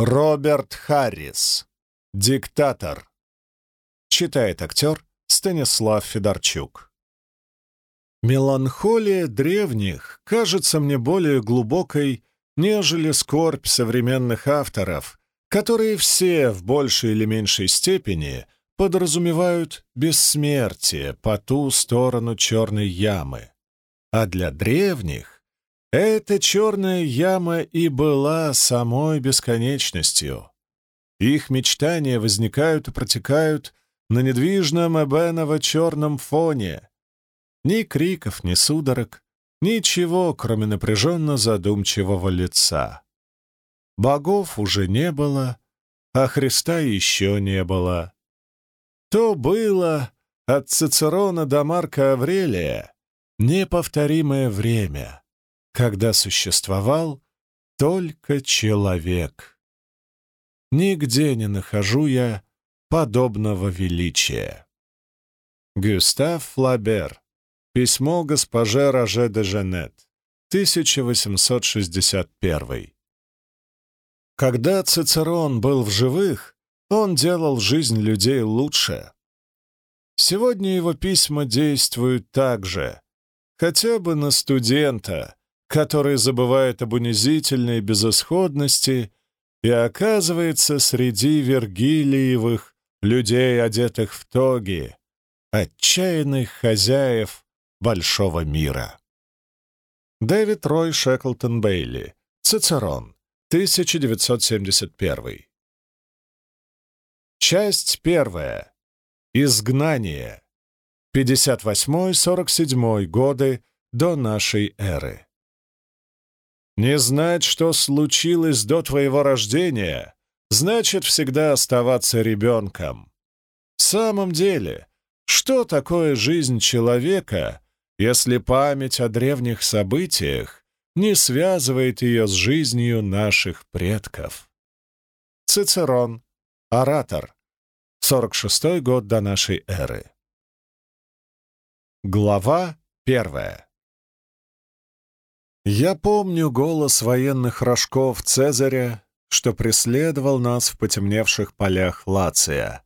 Роберт Харрис. Диктатор. Читает актер Станислав Федорчук. Меланхолия древних кажется мне более глубокой, нежели скорбь современных авторов, которые все в большей или меньшей степени подразумевают бессмертие по ту сторону черной ямы. А для древних эта черная яма и была самой бесконечностью. Их мечтания возникают и протекают на недвижном эбеново-черном фоне. Ни криков, ни судорог, ничего, кроме напряженно задумчивого лица. Богов уже не было, а Христа еще не было. То было от Цицерона до Марка Аврелия неповторимое время — когда существовал только человек. Нигде не нахожу я подобного величия. Гюстав Флабер. Письмо госпоже Роже де Женет. 1861. Когда Цицерон был в живых, он делал жизнь людей лучше. Сегодня его письма действуют так же, хотя бы на студента, который забывает об унизительной безысходности и оказывается среди Вергилиевых людей, одетых в тоги, отчаянных хозяев большого мира. Дэвид Рой Шеклтон Бейли, Цицерон, 1971. Часть первая. Изгнание. 58-47 годы до нашей эры. Не знать, что случилось до твоего рождения, значит всегда оставаться ребенком. В самом деле, что такое жизнь человека, если память о древних событиях не связывает ее с жизнью наших предков? Цицерон, оратор, 46 год до нашей эры. Глава первая. Я помню голос военных рожков Цезаря, что преследовал нас в потемневших полях Лация.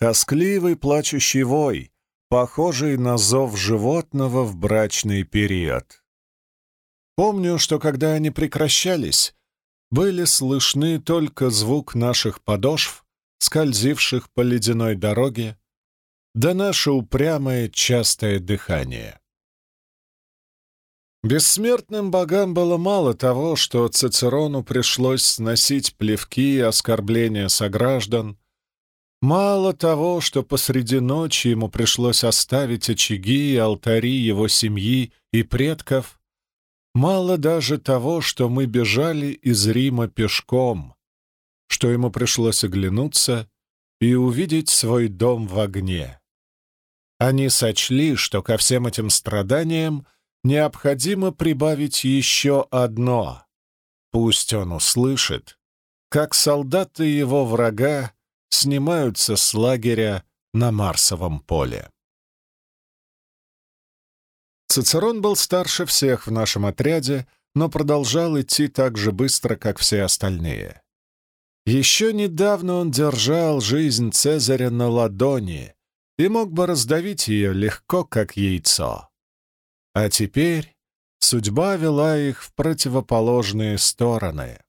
Тоскливый плачущий вой, похожий на зов животного в брачный период. Помню, что когда они прекращались, были слышны только звук наших подошв, скользивших по ледяной дороге, да наше упрямое частое дыхание. Бессмертным богам было мало того, что Цицерону пришлось сносить плевки и оскорбления сограждан, мало того, что посреди ночи ему пришлось оставить очаги и алтари его семьи и предков, мало даже того, что мы бежали из Рима пешком, что ему пришлось оглянуться и увидеть свой дом в огне. Они сочли, что ко всем этим страданиям — необходимо прибавить еще одно. Пусть он услышит, как солдаты его врага снимаются с лагеря на Марсовом поле. Цицерон был старше всех в нашем отряде, но продолжал идти так же быстро, как все остальные. Еще недавно он держал жизнь Цезаря на ладони и мог бы раздавить ее легко, как яйцо. А теперь судьба вела их в противоположные стороны.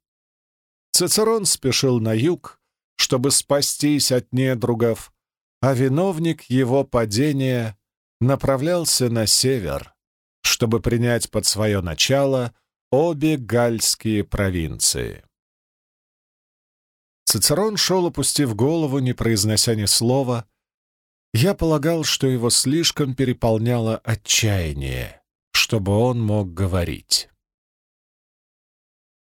Цицерон спешил на юг, чтобы спастись от недругов, а виновник его падения направлялся на север, чтобы принять под свое начало обе гальские провинции. Цицерон шел, опустив голову, не произнося ни слова, я полагал, что его слишком переполняло отчаяние, чтобы он мог говорить.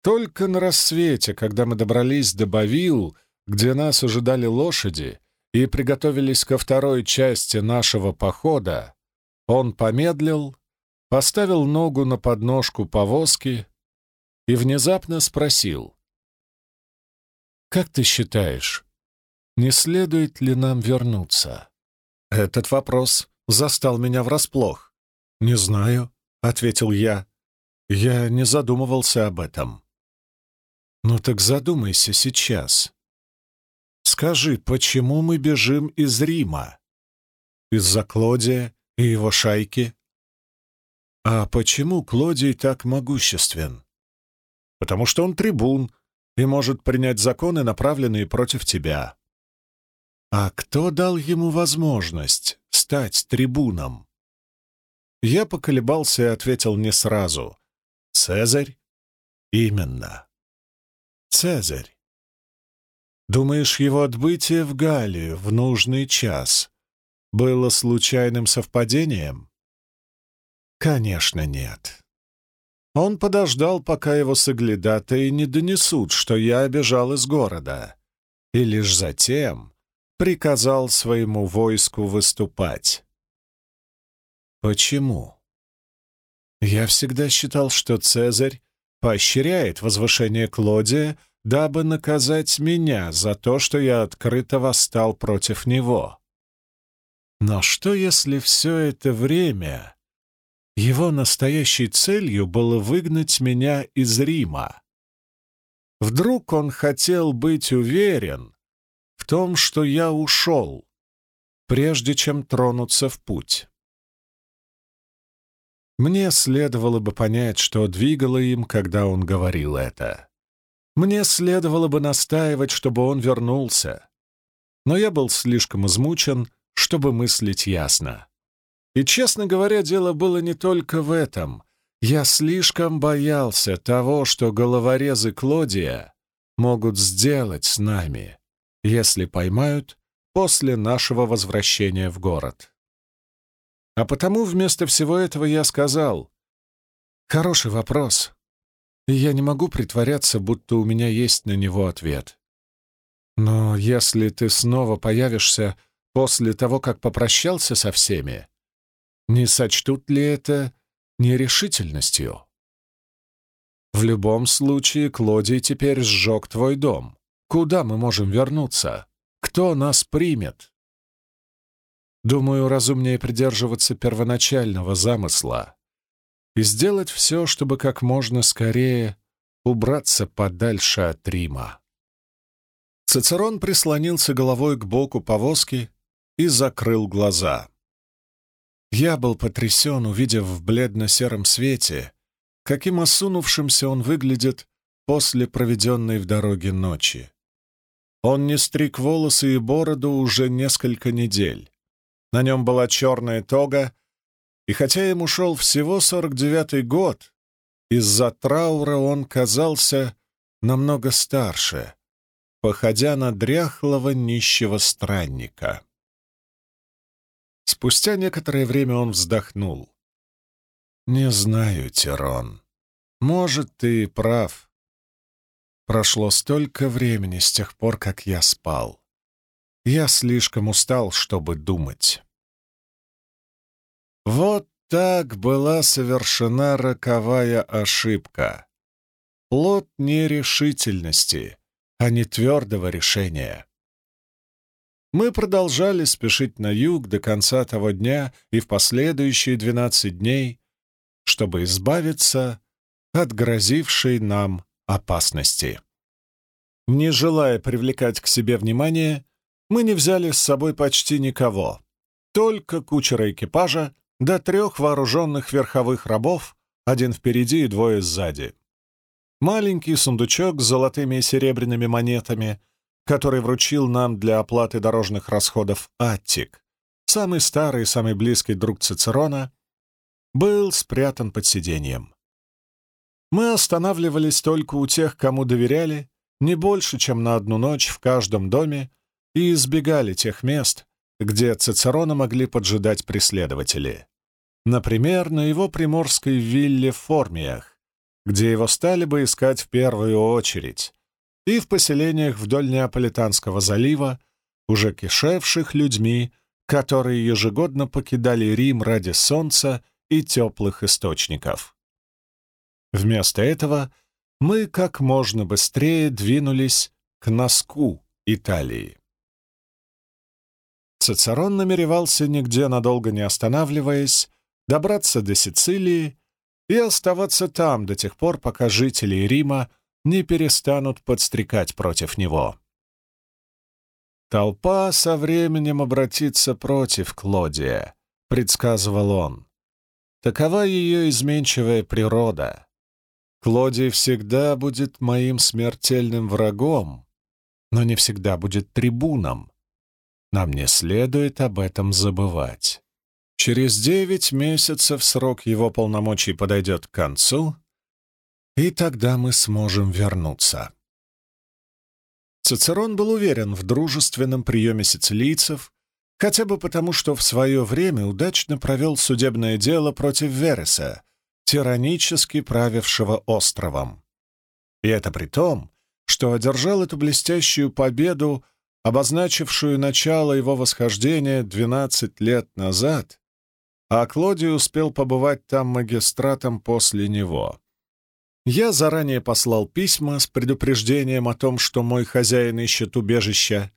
Только на рассвете, когда мы добрались до Бавил, где нас ожидали лошади, и приготовились ко второй части нашего похода, он помедлил, поставил ногу на подножку повозки и внезапно спросил. «Как ты считаешь, не следует ли нам вернуться?» Этот вопрос застал меня врасплох. «Не знаю», — ответил я. «Я не задумывался об этом». «Ну так задумайся сейчас. Скажи, почему мы бежим из Рима? Из-за Клодия и его шайки? А почему Клодий так могуществен? Потому что он трибун и может принять законы, направленные против тебя. А кто дал ему возможность стать трибуном? Я поколебался и ответил не сразу. Цезарь? Именно. Цезарь. Думаешь, его отбытие в Галлию в нужный час было случайным совпадением? Конечно, нет. Он подождал, пока его соглядатые не донесут, что я бежал из города, и лишь затем приказал своему войску выступать. Почему? Я всегда считал, что Цезарь поощряет возвышение Клодия, дабы наказать меня за то, что я открыто восстал против него. Но что, если все это время его настоящей целью было выгнать меня из Рима? Вдруг он хотел быть уверен в том, что я ушел, прежде чем тронуться в путь. Мне следовало бы понять, что двигало им, когда он говорил это. Мне следовало бы настаивать, чтобы он вернулся. Но я был слишком измучен, чтобы мыслить ясно. И, честно говоря, дело было не только в этом. Я слишком боялся того, что головорезы Клодия могут сделать с нами, если поймают после нашего возвращения в город. А потому вместо всего этого я сказал, «Хороший вопрос, и я не могу притворяться, будто у меня есть на него ответ. Но если ты снова появишься после того, как попрощался со всеми, не сочтут ли это нерешительностью? В любом случае, Клодий теперь сжег твой дом. Куда мы можем вернуться? Кто нас примет? Думаю, разумнее придерживаться первоначального замысла и сделать все, чтобы как можно скорее убраться подальше от Рима. Цицерон прислонился головой к боку повозки и закрыл глаза. Я был потрясен, увидев в бледно-сером свете, каким осунувшимся он выглядит после проведенной в дороге ночи. Он не стриг волосы и бороду уже несколько недель. На нем была черная тога, и хотя ему шел всего сорок девятый год, из-за траура он казался намного старше, походя на дряхлого нищего странника. Спустя некоторое время он вздохнул. «Не знаю, Тирон. Может, ты прав. Прошло столько времени с тех пор, как я спал. Я слишком устал, чтобы думать. Вот так была совершена роковая ошибка. Плод нерешительности, а не твердого решения. Мы продолжали спешить на юг до конца того дня и в последующие двенадцать дней, чтобы избавиться от грозившей нам опасности. Не желая привлекать к себе внимание, мы не взяли с собой почти никого, только кучера экипажа до трех вооруженных верховых рабов, один впереди и двое сзади. Маленький сундучок с золотыми и серебряными монетами, который вручил нам для оплаты дорожных расходов Аттик, самый старый и самый близкий друг Цицерона, был спрятан под сиденьем. Мы останавливались только у тех, кому доверяли, не больше, чем на одну ночь в каждом доме, и избегали тех мест, где Цицерона могли поджидать преследователи. Например, на его приморской вилле в Формиях, где его стали бы искать в первую очередь, и в поселениях вдоль Неаполитанского залива, уже кишевших людьми, которые ежегодно покидали Рим ради солнца и теплых источников. Вместо этого мы как можно быстрее двинулись к носку Италии. Цицерон намеревался, нигде надолго не останавливаясь, добраться до Сицилии и оставаться там до тех пор, пока жители Рима не перестанут подстрекать против него. «Толпа со временем обратится против Клодия», — предсказывал он. «Такова ее изменчивая природа. Клодий всегда будет моим смертельным врагом, но не всегда будет трибуном. Нам не следует об этом забывать. Через девять месяцев срок его полномочий подойдет к концу, и тогда мы сможем вернуться. Цицерон был уверен в дружественном приеме сицилийцев, хотя бы потому, что в свое время удачно провел судебное дело против Вереса, тиранически правившего островом. И это при том, что одержал эту блестящую победу, обозначившую начало его восхождения 12 лет назад, а Клодий успел побывать там магистратом после него. Я заранее послал письма с предупреждением о том, что мой хозяин ищет убежища.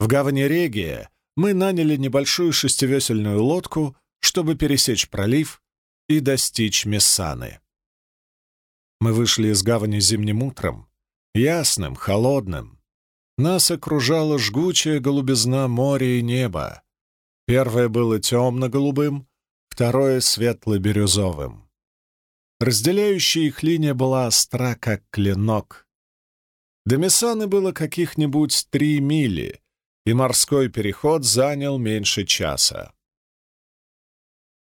В гавани Регия мы наняли небольшую шестивесельную лодку, чтобы пересечь пролив и достичь Мессаны. Мы вышли из гавани зимним утром, ясным, холодным. Нас окружала жгучая голубизна моря и неба. Первое было темно-голубым, второе — светло-бирюзовым. Разделяющая их линия была остра, как клинок. До Мессаны было каких-нибудь три мили, и морской переход занял меньше часа.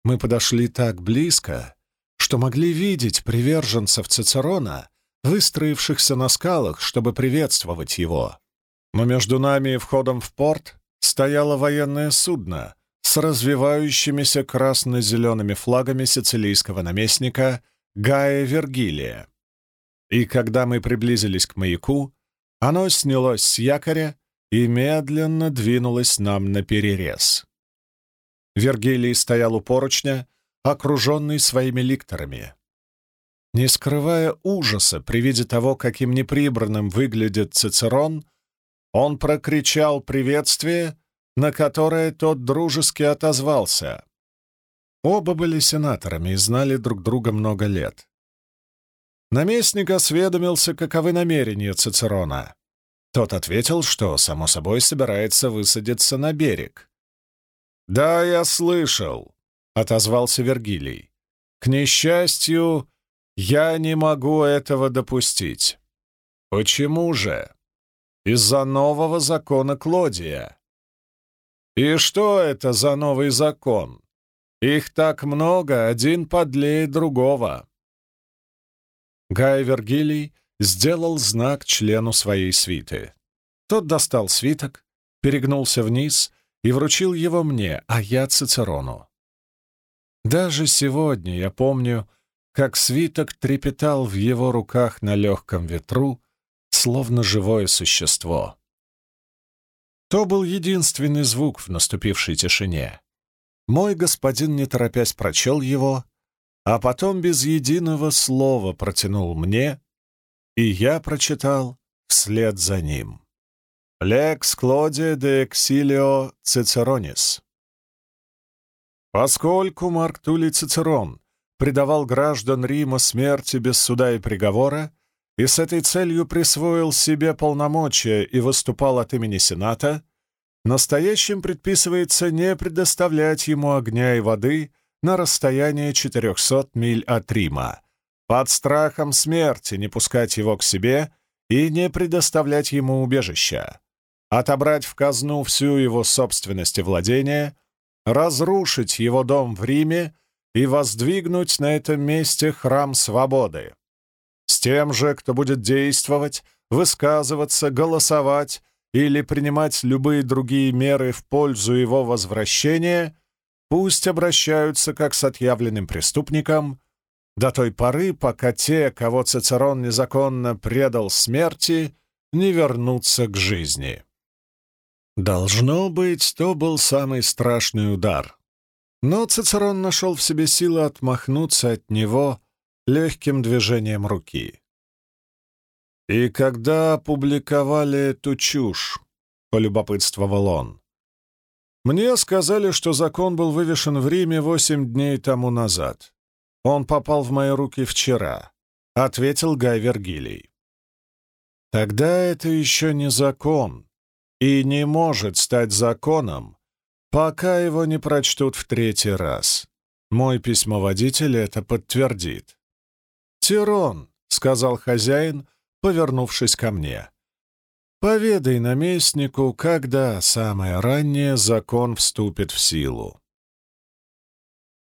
Мы подошли так близко, что могли видеть приверженцев Цицерона, выстроившихся на скалах, чтобы приветствовать его. Но между нами и входом в порт стояло военное судно с развивающимися красно-зелеными флагами сицилийского наместника — Гая Вергилия. И когда мы приблизились к маяку, оно снялось с якоря и медленно двинулось нам на перерез. Вергилий стоял у поручня, окруженный своими ликторами. Не скрывая ужаса при виде того, каким неприбранным выглядит Цицерон, он прокричал приветствие, на которое тот дружески отозвался. Оба были сенаторами и знали друг друга много лет. Наместник осведомился, каковы намерения Цицерона. Тот ответил, что, само собой, собирается высадиться на берег. «Да, я слышал», — отозвался Вергилий. «К несчастью, я не могу этого допустить». «Почему же?» «Из-за нового закона Клодия». «И что это за новый закон?» Их так много, один подлее другого. Гай Вергилий сделал знак члену своей свиты. Тот достал свиток, перегнулся вниз и вручил его мне, а я Цицерону. Даже сегодня я помню, как свиток трепетал в его руках на легком ветру, словно живое существо. То был единственный звук в наступившей тишине. Мой господин, не торопясь, прочел его, а потом без единого слова протянул мне, и я прочитал вслед за ним. «Лекс Клодия де Эксилио Цицеронис». Поскольку Марк Тулий Цицерон предавал граждан Рима смерти без суда и приговора и с этой целью присвоил себе полномочия и выступал от имени Сената, Настоящим предписывается не предоставлять ему огня и воды на расстояние 400 миль от Рима, под страхом смерти не пускать его к себе и не предоставлять ему убежища, отобрать в казну всю его собственность и владения, разрушить его дом в Риме и воздвигнуть на этом месте храм свободы. Тем же, кто будет действовать, высказываться, голосовать, или принимать любые другие меры в пользу его возвращения, пусть обращаются как с отъявленным преступником до той поры, пока те, кого Цицерон незаконно предал смерти, не вернутся к жизни. Должно быть, то был самый страшный удар. Но Цицерон нашел в себе силы отмахнуться от него легким движением руки. «И когда опубликовали эту чушь?» — полюбопытствовал он. «Мне сказали, что закон был вывешен в Риме восемь дней тому назад. Он попал в мои руки вчера», — ответил Гай Вергилий. Тогда это еще не закон и не может стать законом, пока его не прочтут в третий раз. Мой письмоводитель это подтвердит. «Тирон», — сказал хозяин, повернувшись ко мне, — «поведай наместнику, когда самое раннее закон вступит в силу».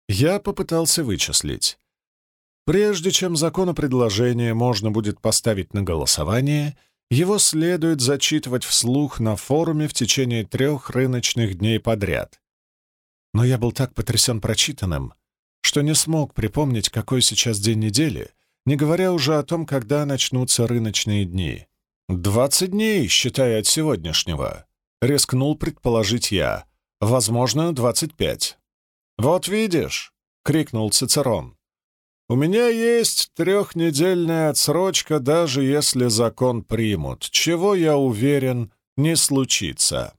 Я попытался вычислить. Прежде чем законопродложение можно будет поставить на голосование, его следует зачитывать вслух на форуме в течение трех рыночных дней подряд. Но я был так потрясен прочитанным, что не смог припомнить, какой сейчас день недели, не говоря уже о том, когда начнутся рыночные дни. «Двадцать дней, считая от сегодняшнего», — рискнул предположить я. «Возможно, двадцать пять». «Вот видишь!» — крикнул Цицерон. «У меня есть трехнедельная отсрочка, даже если закон примут, чего, я уверен, не случится».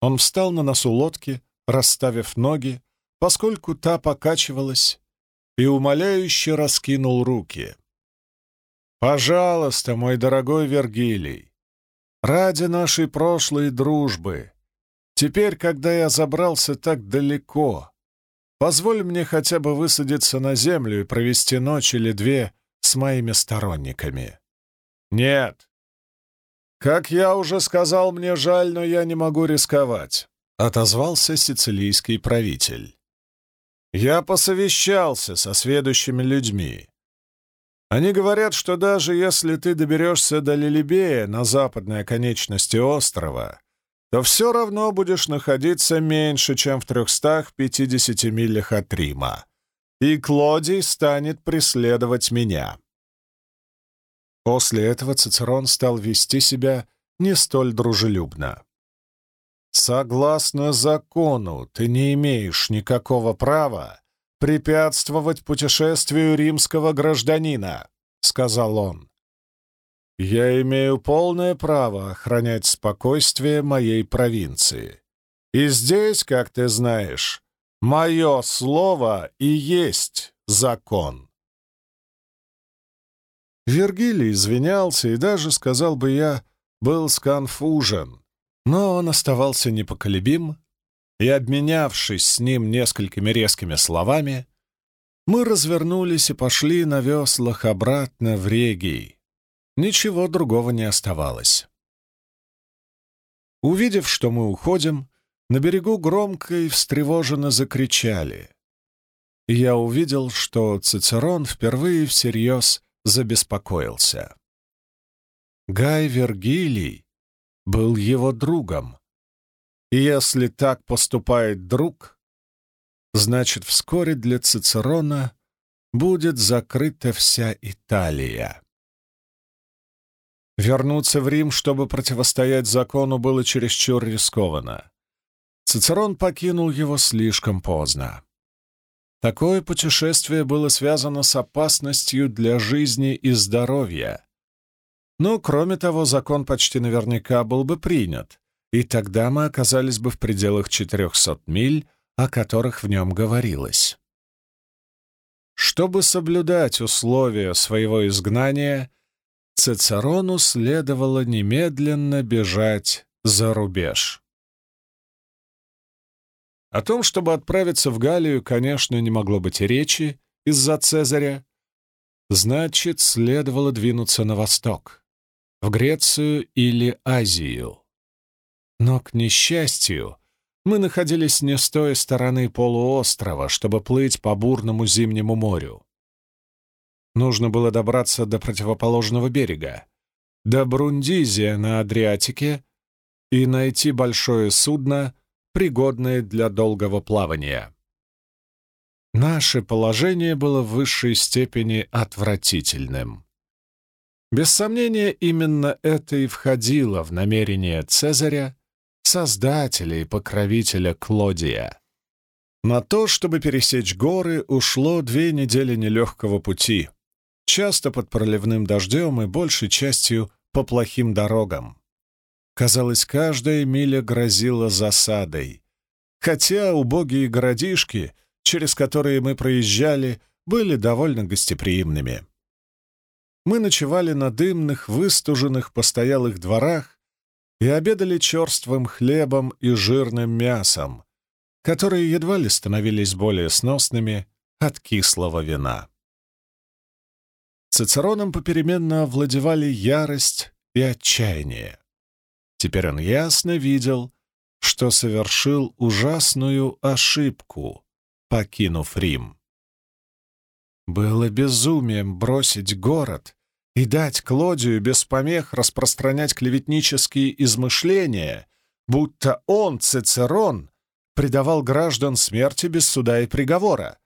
Он встал на носу лодки, расставив ноги, поскольку та покачивалась, и умоляюще раскинул руки. «Пожалуйста, мой дорогой Вергилий, ради нашей прошлой дружбы, теперь, когда я забрался так далеко, позволь мне хотя бы высадиться на землю и провести ночь или две с моими сторонниками». «Нет», «Как я уже сказал, мне жаль, но я не могу рисковать», — отозвался сицилийский правитель. «Я посовещался со сведущими людьми. Они говорят, что даже если ты доберешься до Лилибея на западной оконечности острова, то все равно будешь находиться меньше, чем в 350 милях от Рима, и Клодий станет преследовать меня». После этого Цицерон стал вести себя не столь дружелюбно. «Согласно закону, ты не имеешь никакого права препятствовать путешествию римского гражданина», — сказал он. «Я имею полное право охранять спокойствие моей провинции. И здесь, как ты знаешь, мое слово и есть закон». Вергилий извинялся и даже, сказал бы я, был сконфужен, но он оставался непоколебим, и, обменявшись с ним несколькими резкими словами, мы развернулись и пошли на веслах обратно в Регий. Ничего другого не оставалось. Увидев, что мы уходим, на берегу громко и встревоженно закричали. И я увидел, что Цицерон впервые всерьез забеспокоился. Гай Вергилий был его другом. И если так поступает друг, значит, вскоре для Цицерона будет закрыта вся Италия. Вернуться в Рим, чтобы противостоять закону, было чересчур рискованно. Цицерон покинул его слишком поздно. Такое путешествие было связано с опасностью для жизни и здоровья. Но, кроме того, закон почти наверняка был бы принят, и тогда мы оказались бы в пределах 400 миль, о которых в нем говорилось. Чтобы соблюдать условия своего изгнания, Цицерону следовало немедленно бежать за рубеж. О том, чтобы отправиться в Галлию, конечно, не могло быть и речи из-за Цезаря. Значит, следовало двинуться на восток, в Грецию или Азию. Но, к несчастью, мы находились не с той стороны полуострова, чтобы плыть по бурному зимнему морю. Нужно было добраться до противоположного берега, до Брундизия на Адриатике, и найти большое судно, пригодные для долгого плавания. Наше положение было в высшей степени отвратительным. Без сомнения, именно это и входило в намерение Цезаря, создателя и покровителя Клодия. На то, чтобы пересечь горы, ушло две недели нелегкого пути, часто под проливным дождем и большей частью по плохим дорогам. Казалось, каждая миля грозила засадой. Хотя убогие городишки, через которые мы проезжали, были довольно гостеприимными. Мы ночевали на дымных, выстуженных постоялых дворах и обедали черствым хлебом и жирным мясом, которые едва ли становились более сносными от кислого вина. Цицероном попеременно овладевали ярость и отчаяние. Теперь он ясно видел, что совершил ужасную ошибку, покинув Рим. Было безумием бросить город и дать Клодию без помех распространять клеветнические измышления, будто он, Цицерон, предавал граждан смерти без суда и приговора,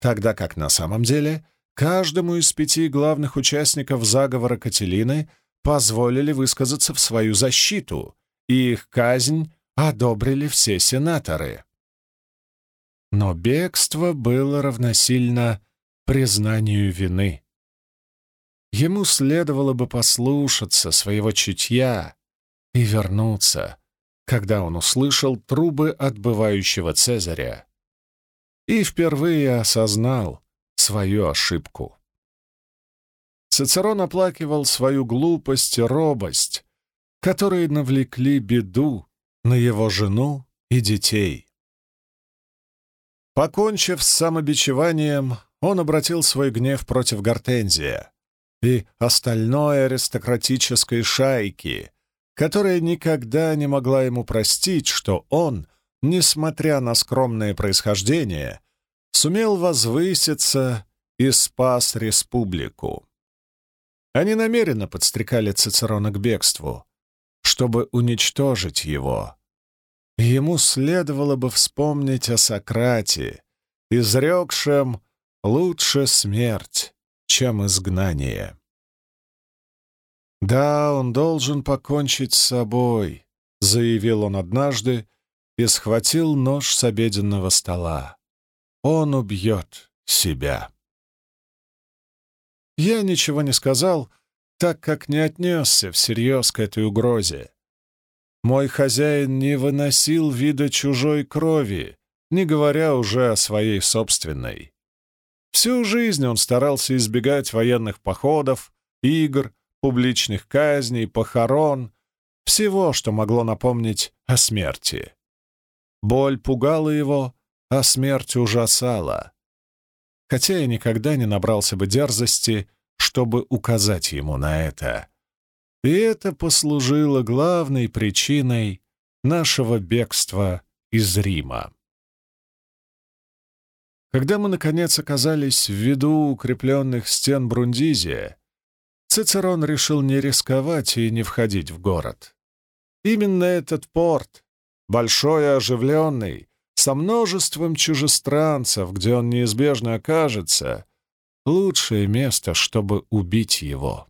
тогда как на самом деле каждому из пяти главных участников заговора Кателины позволили высказаться в свою защиту, и их казнь одобрили все сенаторы. Но бегство было равносильно признанию вины. Ему следовало бы послушаться своего чутья и вернуться, когда он услышал трубы отбывающего Цезаря и впервые осознал свою ошибку. Цицерон оплакивал свою глупость и робость, которые навлекли беду на его жену и детей. Покончив с самобичеванием, он обратил свой гнев против Гортензия, и остальной аристократической шайки, которая никогда не могла ему простить, что он, несмотря на скромное происхождение, сумел возвыситься и спас республику. Они намеренно подстрекали Цицерона к бегству, чтобы уничтожить его. Ему следовало бы вспомнить о Сократе, изрекшем «лучше смерть, чем изгнание. «Да, он должен покончить с собой», — заявил он однажды и схватил нож с обеденного стола. «Он убьет себя». Я ничего не сказал, так как не отнесся всерьез к этой угрозе. Мой хозяин не выносил вида чужой крови, не говоря уже о своей собственной. Всю жизнь он старался избегать военных походов, игр, публичных казней, похорон, всего, что могло напомнить о смерти. Боль пугала его, а смерть ужасала. Хотя я никогда не набрался бы дерзости, чтобы указать ему на это. И это послужило главной причиной нашего бегства из Рима. Когда мы, наконец, оказались в виду укрепленных стен Брундизия, Цицерон решил не рисковать и не входить в город. Именно этот порт, большой и оживленный, со множеством чужестранцев, где он неизбежно окажется, лучшее место, чтобы убить его.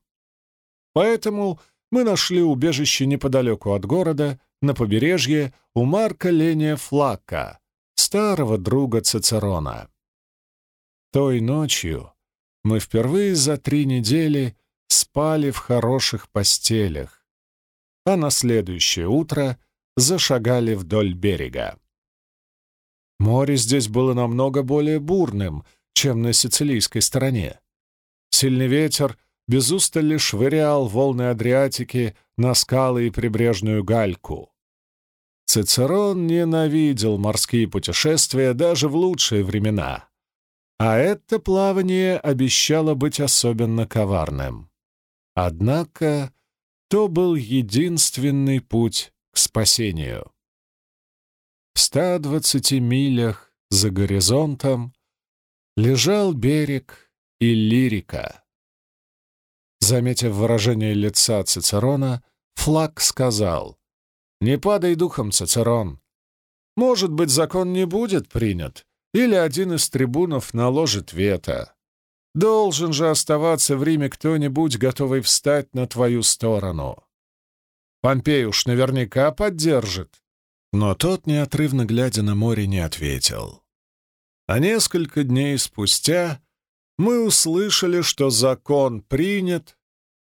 Поэтому мы нашли убежище неподалеку от города, на побережье, у Марка Ления Флака, старого друга Цицерона. Той ночью мы впервые за три недели спали в хороших постелях, а на следующее утро зашагали вдоль берега. Море здесь было намного более бурным, чем на сицилийской стороне. Сильный ветер без устали швырял волны Адриатики на скалы и прибрежную гальку. Цицерон ненавидел морские путешествия даже в лучшие времена. А это плавание обещало быть особенно коварным. Однако то был единственный путь к спасению. В 120 милях за горизонтом лежал берег Иллирика. Заметив выражение лица Цицерона, Флаг сказал, не падай духом, Цицерон. Может быть, закон не будет принят, или один из трибунов наложит вето. Должен же оставаться в Риме кто-нибудь, готовый встать на твою сторону. Помпей уж наверняка поддержит. Но тот, неотрывно глядя на море, не ответил. А несколько дней спустя мы услышали, что закон принят,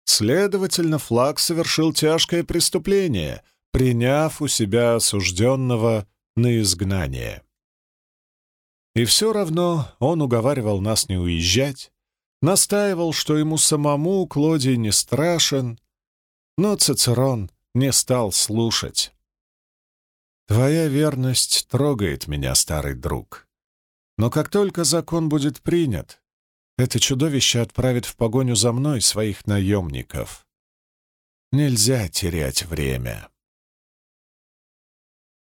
следовательно, флаг совершил тяжкое преступление, приняв у себя осужденного на изгнание. И все равно он уговаривал нас не уезжать, настаивал, что ему самому Клодий не страшен, но Цицерон не стал слушать. «Твоя верность трогает меня, старый друг. Но как только закон будет принят, это чудовище отправит в погоню за мной своих наемников. Нельзя терять время».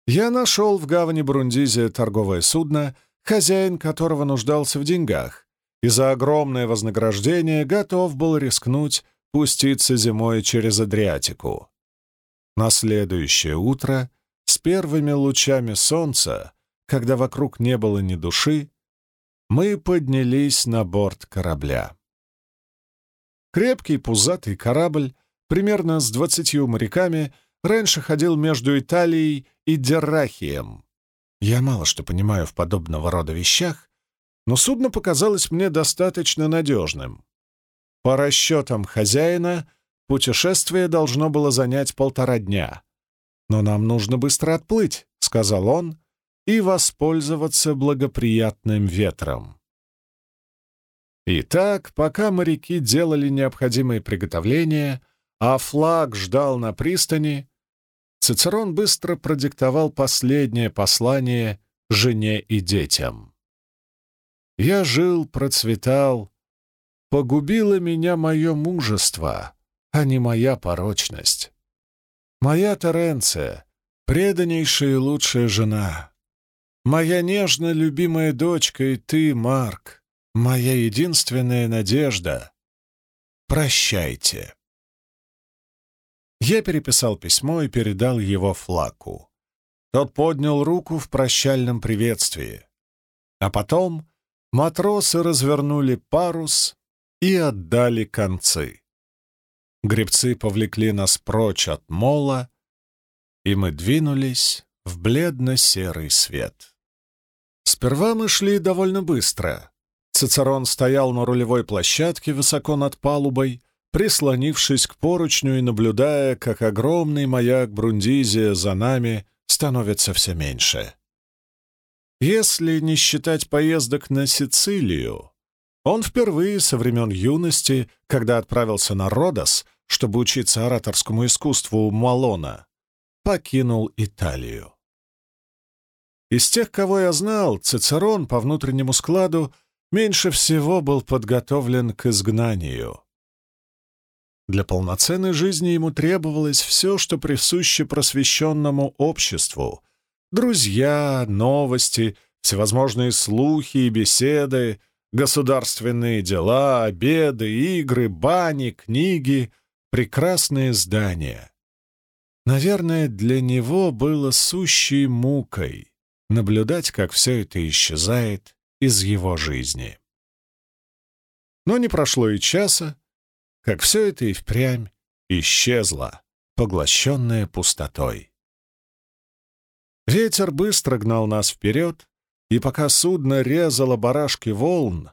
Я нашел в гавани Брундизе торговое судно, хозяин которого нуждался в деньгах, и за огромное вознаграждение готов был рискнуть пуститься зимой через Адриатику. На следующее утро, с первыми лучами солнца, когда вокруг не было ни души, мы поднялись на борт корабля. Крепкий пузатый корабль, примерно с двадцатью моряками, раньше ходил между Италией и Деррахием. Я мало что понимаю в подобного рода вещах, но судно показалось мне достаточно надежным. По расчетам хозяина, путешествие должно было занять полтора дня. «Но нам нужно быстро отплыть», — сказал он, «и воспользоваться благоприятным ветром». Итак, пока моряки делали необходимые приготовления, а флаг ждал на пристани, Цицерон быстро продиктовал последнее послание жене и детям. «Я жил, процветал, погубило меня мое мужество, а не моя порочность. Моя Теренция, преданнейшая и лучшая жена, моя нежно любимая дочка и ты, Марк, моя единственная надежда. Прощайте». Я переписал письмо и передал его Флаку. Тот поднял руку в прощальном приветствии. А потом матросы развернули парус и отдали концы. Гребцы повлекли нас прочь от мола, и мы двинулись в бледно-серый свет. Сперва мы шли довольно быстро. Цицерон стоял на рулевой площадке высоко над палубой, прислонившись к поручню и наблюдая, как огромный маяк Брундизия за нами становится все меньше. Если не считать поездок на Сицилию, он впервые со времен юности, когда отправился на Родос, чтобы учиться ораторскому искусству у Малона, покинул Италию. Из тех, кого я знал, Цицерон по внутреннему складу меньше всего был подготовлен к изгнанию. Для полноценной жизни ему требовалось все, что присуще просвещенному обществу. Друзья, новости, всевозможные слухи и беседы, государственные дела, обеды, игры, бани, книги, прекрасные здания. Наверное, для него было сущей мукой наблюдать, как все это исчезает из его жизни. Но не прошло и часа, как все это и впрямь исчезло, поглощенное пустотой. Ветер быстро гнал нас вперед, и пока судно резало барашки волн,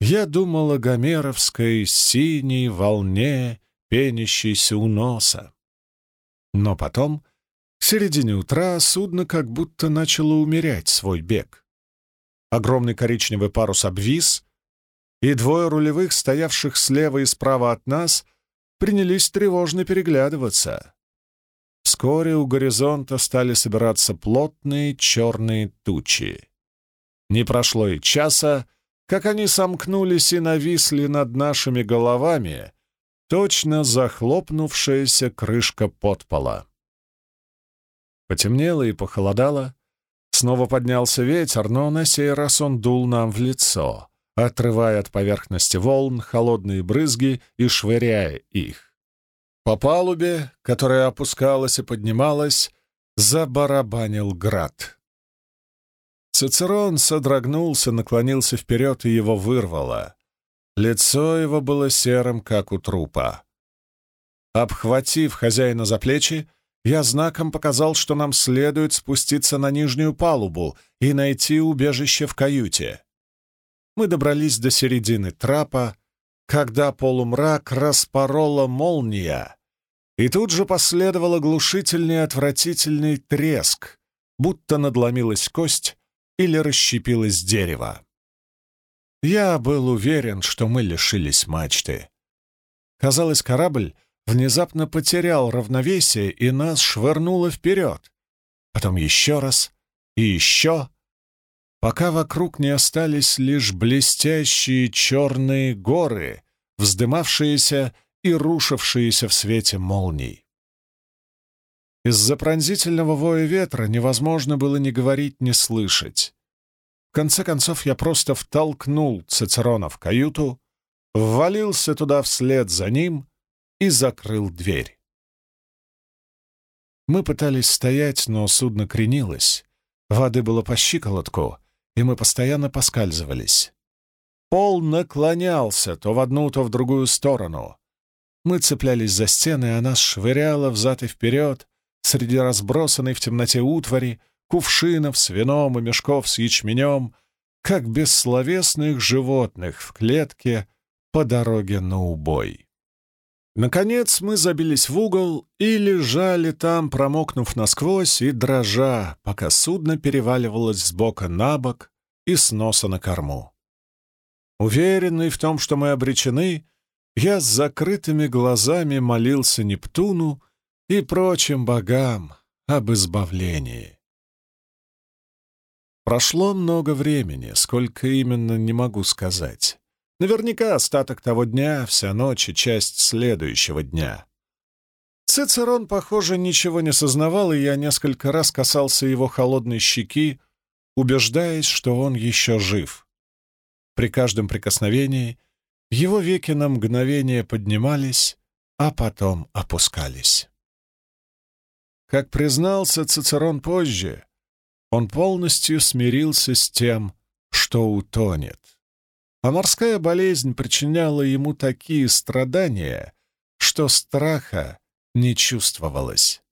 я думал о гомеровской синей волне, пенящейся у носа. Но потом, к середине утра, судно как будто начало умерять свой бег. Огромный коричневый парус обвис, и двое рулевых, стоявших слева и справа от нас, принялись тревожно переглядываться. Вскоре у горизонта стали собираться плотные черные тучи. Не прошло и часа, как они сомкнулись и нависли над нашими головами, точно захлопнувшаяся крышка подпола. Потемнело и похолодало. Снова поднялся ветер, но на сей раз он дул нам в лицо — отрывая от поверхности волн холодные брызги и швыряя их. По палубе, которая опускалась и поднималась, забарабанил град. Цицерон содрогнулся, наклонился вперед и его вырвало. Лицо его было серым, как у трупа. Обхватив хозяина за плечи, я знаком показал, что нам следует спуститься на нижнюю палубу и найти убежище в каюте мы добрались до середины трапа, когда полумрак распорола молния, и тут же последовал оглушительный отвратительный треск, будто надломилась кость или расщепилось дерево. я был уверен, что мы лишились мачты. Казалось, корабль внезапно потерял равновесие и нас швырнуло вперед. Потом еще раз и еще, пока вокруг не остались лишь блестящие черные горы, вздымавшиеся и рушившиеся в свете молний. Из-за пронзительного воя ветра невозможно было ни говорить, ни слышать. В конце концов, я просто втолкнул Цицерона в каюту, ввалился туда вслед за ним и закрыл дверь. Мы пытались стоять, но судно кренилось. Воды было по щиколотку, и мы постоянно поскальзывались. Пол наклонялся то в одну, то в другую сторону. Мы цеплялись за стены, а нас швыряло взад и вперед, среди разбросанной в темноте утвари, кувшинов с вином и мешков с ячменем, как бессловесных животных в клетке по дороге на убой. Наконец мы забились в угол и лежали там, промокнув насквозь и дрожа, пока судно переваливалось с бока на бок и с носа на корму. Уверенный в том, что мы обречены, я с закрытыми глазами молился Нептуну, и прочим богам об избавлении. Прошло много времени, сколько именно не могу сказать. Наверняка остаток того дня, вся ночь и часть следующего дня. Цицерон, похоже, ничего не сознавал, и я несколько раз касался его холодной щеки, убеждаясь, что он еще жив. При каждом прикосновении его веки на мгновение поднимались, а потом опускались. Как признался Цицерон позже, он полностью смирился с тем, что утонет. А морская болезнь причиняла ему такие страдания, что страха не чувствовалось.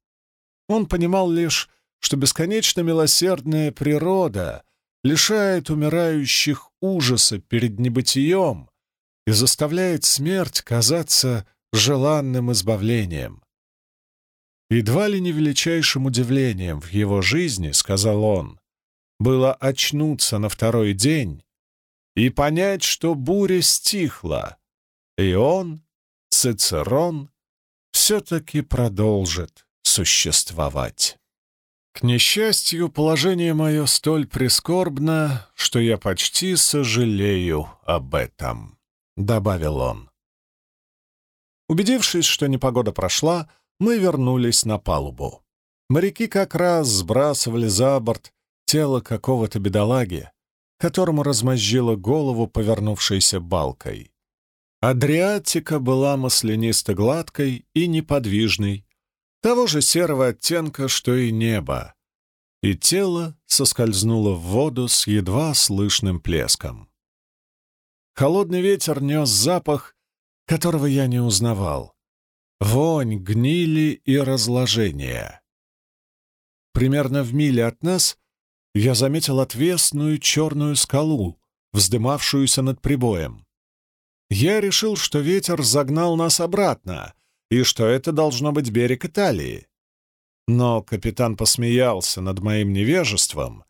Он понимал лишь, что бесконечно милосердная природа лишает умирающих ужаса перед небытием и заставляет смерть казаться желанным избавлением. Едва ли не величайшим удивлением в его жизни, сказал он, было очнуться на второй день и понять, что буря стихла, и он, Цицерон, все-таки продолжит существовать. К несчастью, положение мое столь прискорбно, что я почти сожалею об этом, — добавил он. Убедившись, что непогода прошла, мы вернулись на палубу. Моряки как раз сбрасывали за борт тело какого-то бедолаги, которому размозжило голову повернувшейся балкой. Адриатика была маслянисто-гладкой и неподвижной, того же серого оттенка, что и небо, и тело соскользнуло в воду с едва слышным плеском. Холодный ветер нес запах, которого я не узнавал вонь гнили и разложения. Примерно в миле от нас я заметил отвесную черную скалу, вздымавшуюся над прибоем. Я решил, что ветер загнал нас обратно, и что это должно быть берег Италии. Но капитан посмеялся над моим невежеством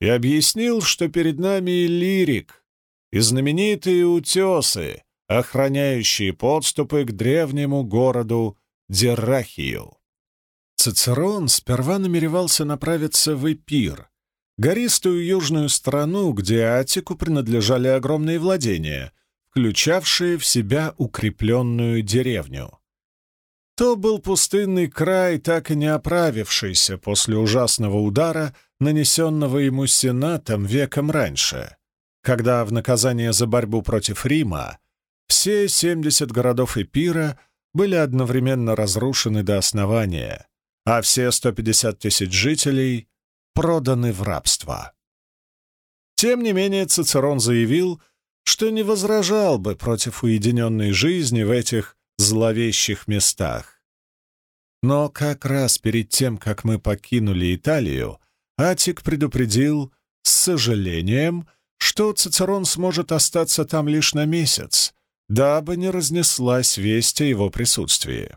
и объяснил, что перед нами лирик и знаменитые утесы, охраняющие подступы к древнему городу Деррахию. Цицерон сперва намеревался направиться в Эпир, гористую южную страну, где Атику принадлежали огромные владения, включавшие в себя укрепленную деревню. То был пустынный край, так и не оправившийся после ужасного удара, нанесенного ему Сенатом веком раньше, когда в наказание за борьбу против Рима все 70 городов Эпира были одновременно разрушены до основания, а все 150 тысяч жителей проданы в рабство. Тем не менее Цицерон заявил, что не возражал бы против уединенной жизни в этих зловещих местах. Но как раз перед тем, как мы покинули Италию, Атик предупредил с сожалением, что Цицерон сможет остаться там лишь на месяц, дабы не разнеслась весть о его присутствии.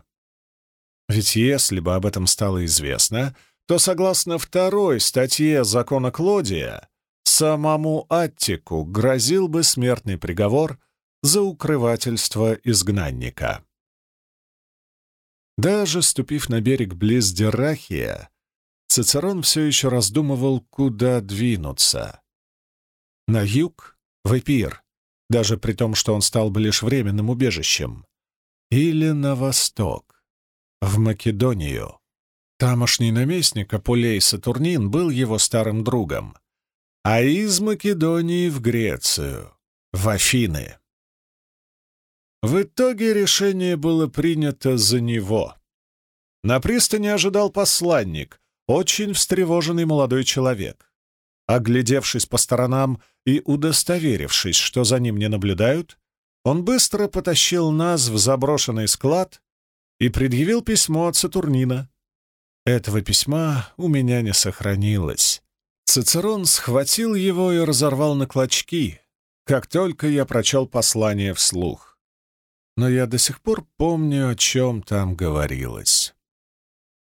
Ведь если бы об этом стало известно, то, согласно второй статье закона Клодия, самому Аттику грозил бы смертный приговор за укрывательство изгнанника. Даже ступив на берег близ Дерахия, Цицерон все еще раздумывал, куда двинуться. На юг — в Эпир, даже при том, что он стал бы лишь временным убежищем. Или на восток, в Македонию. Тамошний наместник Апулей Сатурнин был его старым другом, а из Македонии в Грецию, в Афины. В итоге решение было принято за него. На пристани ожидал посланник, очень встревоженный молодой человек. Оглядевшись по сторонам и удостоверившись, что за ним не наблюдают, он быстро потащил нас в заброшенный склад и предъявил письмо от Сатурнина. Этого письма у меня не сохранилось. Цицерон схватил его и разорвал на клочки, как только я прочел послание вслух но я до сих пор помню, о чем там говорилось.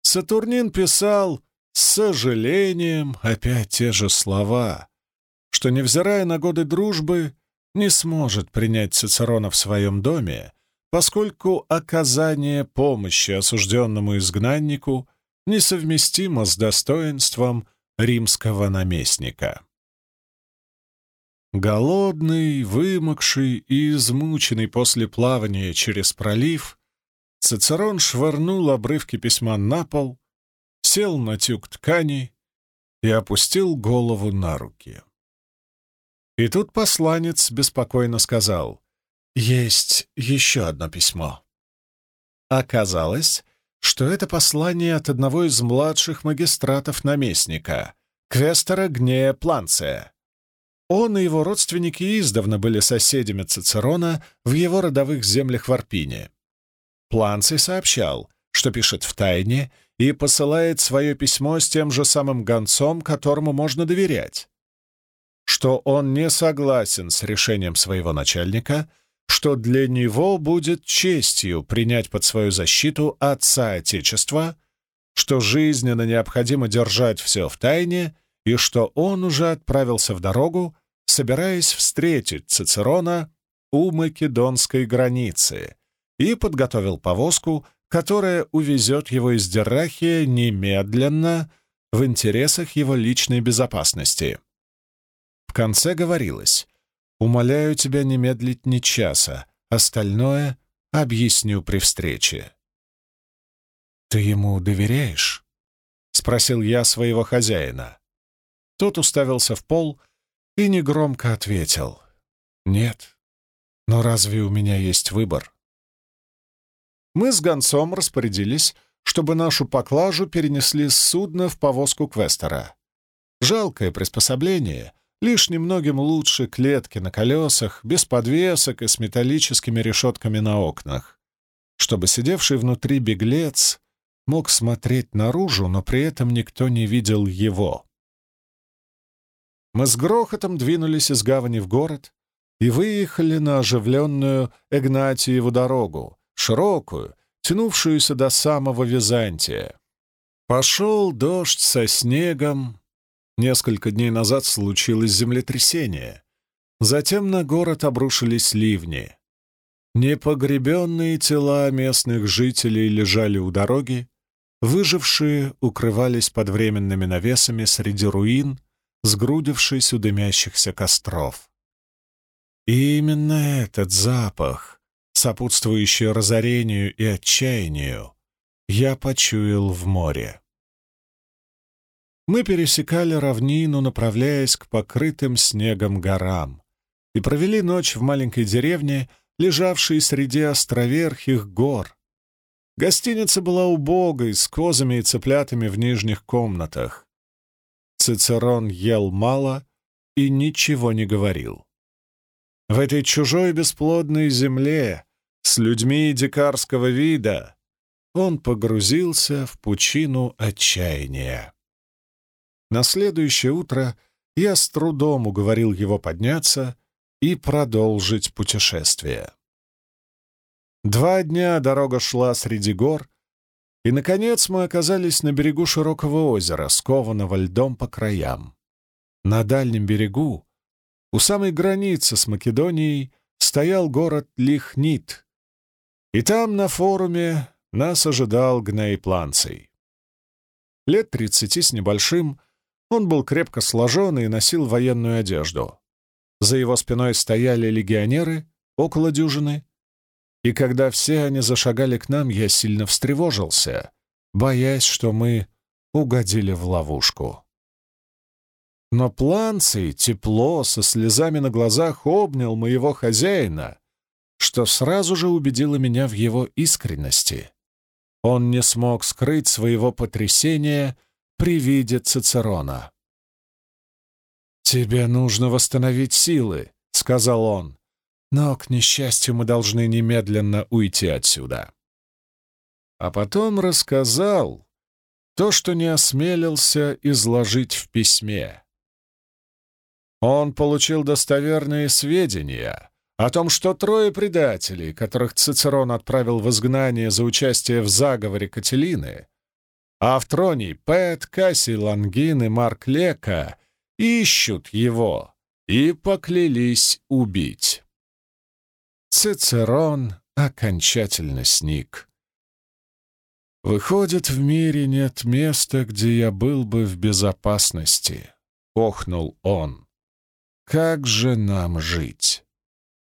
Сатурнин писал с сожалением опять те же слова, что, невзирая на годы дружбы, не сможет принять Цицерона в своем доме, поскольку оказание помощи осужденному изгнаннику несовместимо с достоинством римского наместника. Голодный, вымокший и измученный после плавания через пролив, Цицерон швырнул обрывки письма на пол, сел на тюк ткани и опустил голову на руки. И тут посланец беспокойно сказал, «Есть еще одно письмо». Оказалось, что это послание от одного из младших магистратов наместника, квестера Гнея Планция. Он и его родственники издавна были соседями Цицерона в его родовых землях в Арпине. Планций сообщал, что пишет в тайне и посылает свое письмо с тем же самым гонцом, которому можно доверять, что он не согласен с решением своего начальника, что для него будет честью принять под свою защиту отца Отечества, что жизненно необходимо держать все в тайне и что он уже отправился в дорогу, собираясь встретить Цицерона у македонской границы и подготовил повозку, которая увезет его из Деррахия немедленно в интересах его личной безопасности. В конце говорилось «Умоляю тебя не медлить ни часа, остальное объясню при встрече». «Ты ему доверяешь?» — спросил я своего хозяина. Тот уставился в пол — и негромко ответил «Нет, но разве у меня есть выбор?» Мы с гонцом распорядились, чтобы нашу поклажу перенесли с судна в повозку Квестера. Жалкое приспособление, лишь немногим лучше клетки на колесах, без подвесок и с металлическими решетками на окнах, чтобы сидевший внутри беглец мог смотреть наружу, но при этом никто не видел его. Мы с грохотом двинулись из гавани в город и выехали на оживленную Игнатиеву дорогу, широкую, тянувшуюся до самого Византия. Пошел дождь со снегом. Несколько дней назад случилось землетрясение. Затем на город обрушились ливни. Непогребенные тела местных жителей лежали у дороги, выжившие укрывались под временными навесами среди руин — сгрудившись у дымящихся костров. И именно этот запах, сопутствующий разорению и отчаянию, я почуял в море. Мы пересекали равнину, направляясь к покрытым снегом горам, и провели ночь в маленькой деревне, лежавшей среди островерхих гор. Гостиница была убогой, с козами и цыплятами в нижних комнатах. Цицерон ел мало и ничего не говорил. В этой чужой бесплодной земле с людьми дикарского вида он погрузился в пучину отчаяния. На следующее утро я с трудом уговорил его подняться и продолжить путешествие. Два дня дорога шла среди гор, и, наконец, мы оказались на берегу широкого озера, скованного льдом по краям. На дальнем берегу, у самой границы с Македонией, стоял город Лихнит, и там, на форуме, нас ожидал Гней Планций. Лет тридцати с небольшим, он был крепко сложен и носил военную одежду. За его спиной стояли легионеры, около дюжины, и когда все они зашагали к нам, я сильно встревожился, боясь, что мы угодили в ловушку. Но Планций тепло, со слезами на глазах обнял моего хозяина, что сразу же убедило меня в его искренности. Он не смог скрыть своего потрясения при виде Цицерона. «Тебе нужно восстановить силы», — сказал он. «Но, к несчастью, мы должны немедленно уйти отсюда». А потом рассказал то, что не осмелился изложить в письме. Он получил достоверные сведения о том, что трое предателей, которых Цицерон отправил в изгнание за участие в заговоре Кателины, Автроний, Пэт, Кассий Лангин и Марк Лека ищут его и поклялись убить. Цицерон окончательно сник. «Выходит, в мире нет места, где я был бы в безопасности», — охнул он. «Как же нам жить?»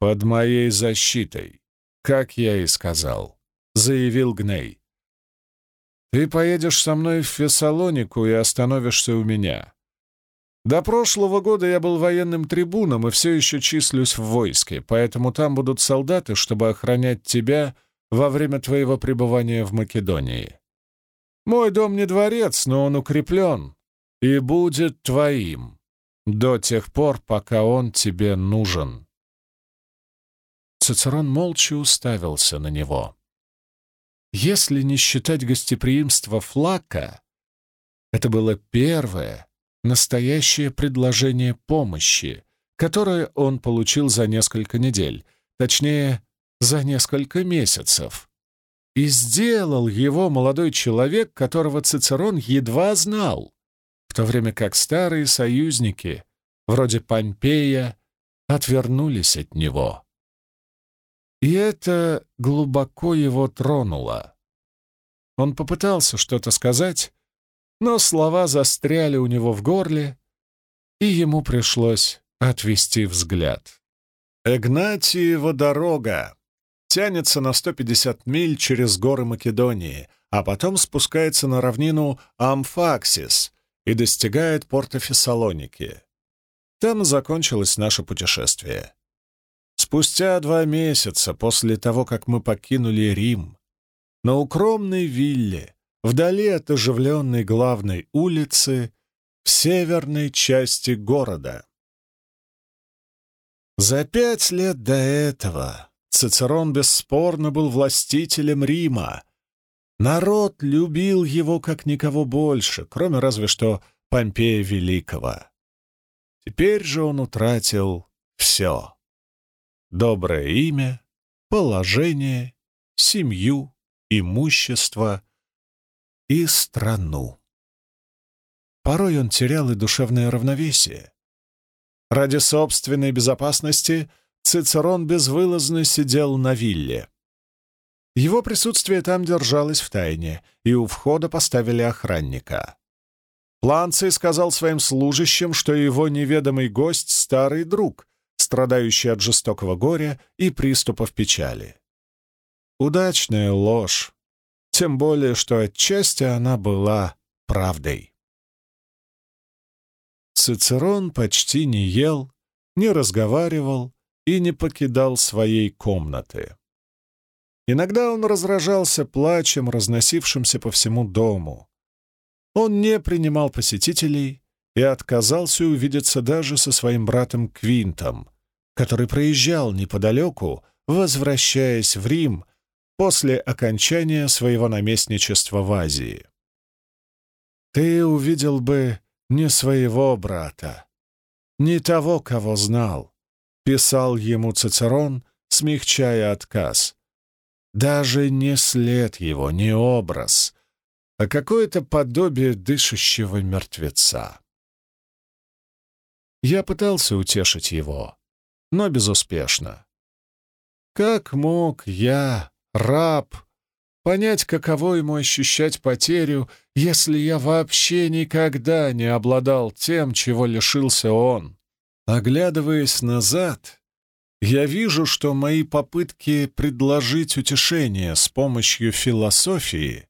«Под моей защитой, как я и сказал», — заявил Гней. «Ты поедешь со мной в Фессалонику и остановишься у меня. До прошлого года я был военным трибуном и все еще числюсь в войске, поэтому там будут солдаты, чтобы охранять тебя во время твоего пребывания в Македонии. Мой дом не дворец, но он укреплен и будет твоим до тех пор, пока он тебе нужен». Цицерон молча уставился на него. Если не считать гостеприимства Флака, это было первое настоящее предложение помощи, которое он получил за несколько недель, точнее, за несколько месяцев. И сделал его молодой человек, которого Цицерон едва знал, в то время как старые союзники, вроде Помпея, отвернулись от него. И это глубоко его тронуло. Он попытался что-то сказать, но слова застряли у него в горле, и ему пришлось отвести взгляд. Игнатиева дорога тянется на 150 миль через горы Македонии, а потом спускается на равнину Амфаксис и достигает порта Фессалоники. Там закончилось наше путешествие. Спустя два месяца после того, как мы покинули Рим, на укромной вилле, вдали от оживленной главной улицы, в северной части города. За пять лет до этого Цицерон бесспорно был властителем Рима. Народ любил его как никого больше, кроме разве что Помпея Великого. Теперь же он утратил все доброе имя, положение, семью, имущество и страну. Порой он терял и душевное равновесие. Ради собственной безопасности Цицерон безвылазно сидел на вилле. Его присутствие там держалось в тайне, и у входа поставили охранника. Планций сказал своим служащим, что его неведомый гость — старый друг, страдающий от жестокого горя и приступов печали. Удачная ложь, тем более, что отчасти она была правдой. Цицерон почти не ел, не разговаривал и не покидал своей комнаты. Иногда он разражался плачем, разносившимся по всему дому. Он не принимал посетителей и отказался увидеться даже со своим братом Квинтом, который проезжал неподалеку, возвращаясь в Рим после окончания своего наместничества в Азии. «Ты увидел бы не своего брата, не того, кого знал», — писал ему Цицерон, смягчая отказ. «Даже не след его, не образ, а какое-то подобие дышащего мертвеца». Я пытался утешить его, но безуспешно. Как мог я, раб, понять, каково ему ощущать потерю, если я вообще никогда не обладал тем, чего лишился он? Оглядываясь назад, я вижу, что мои попытки предложить утешение с помощью философии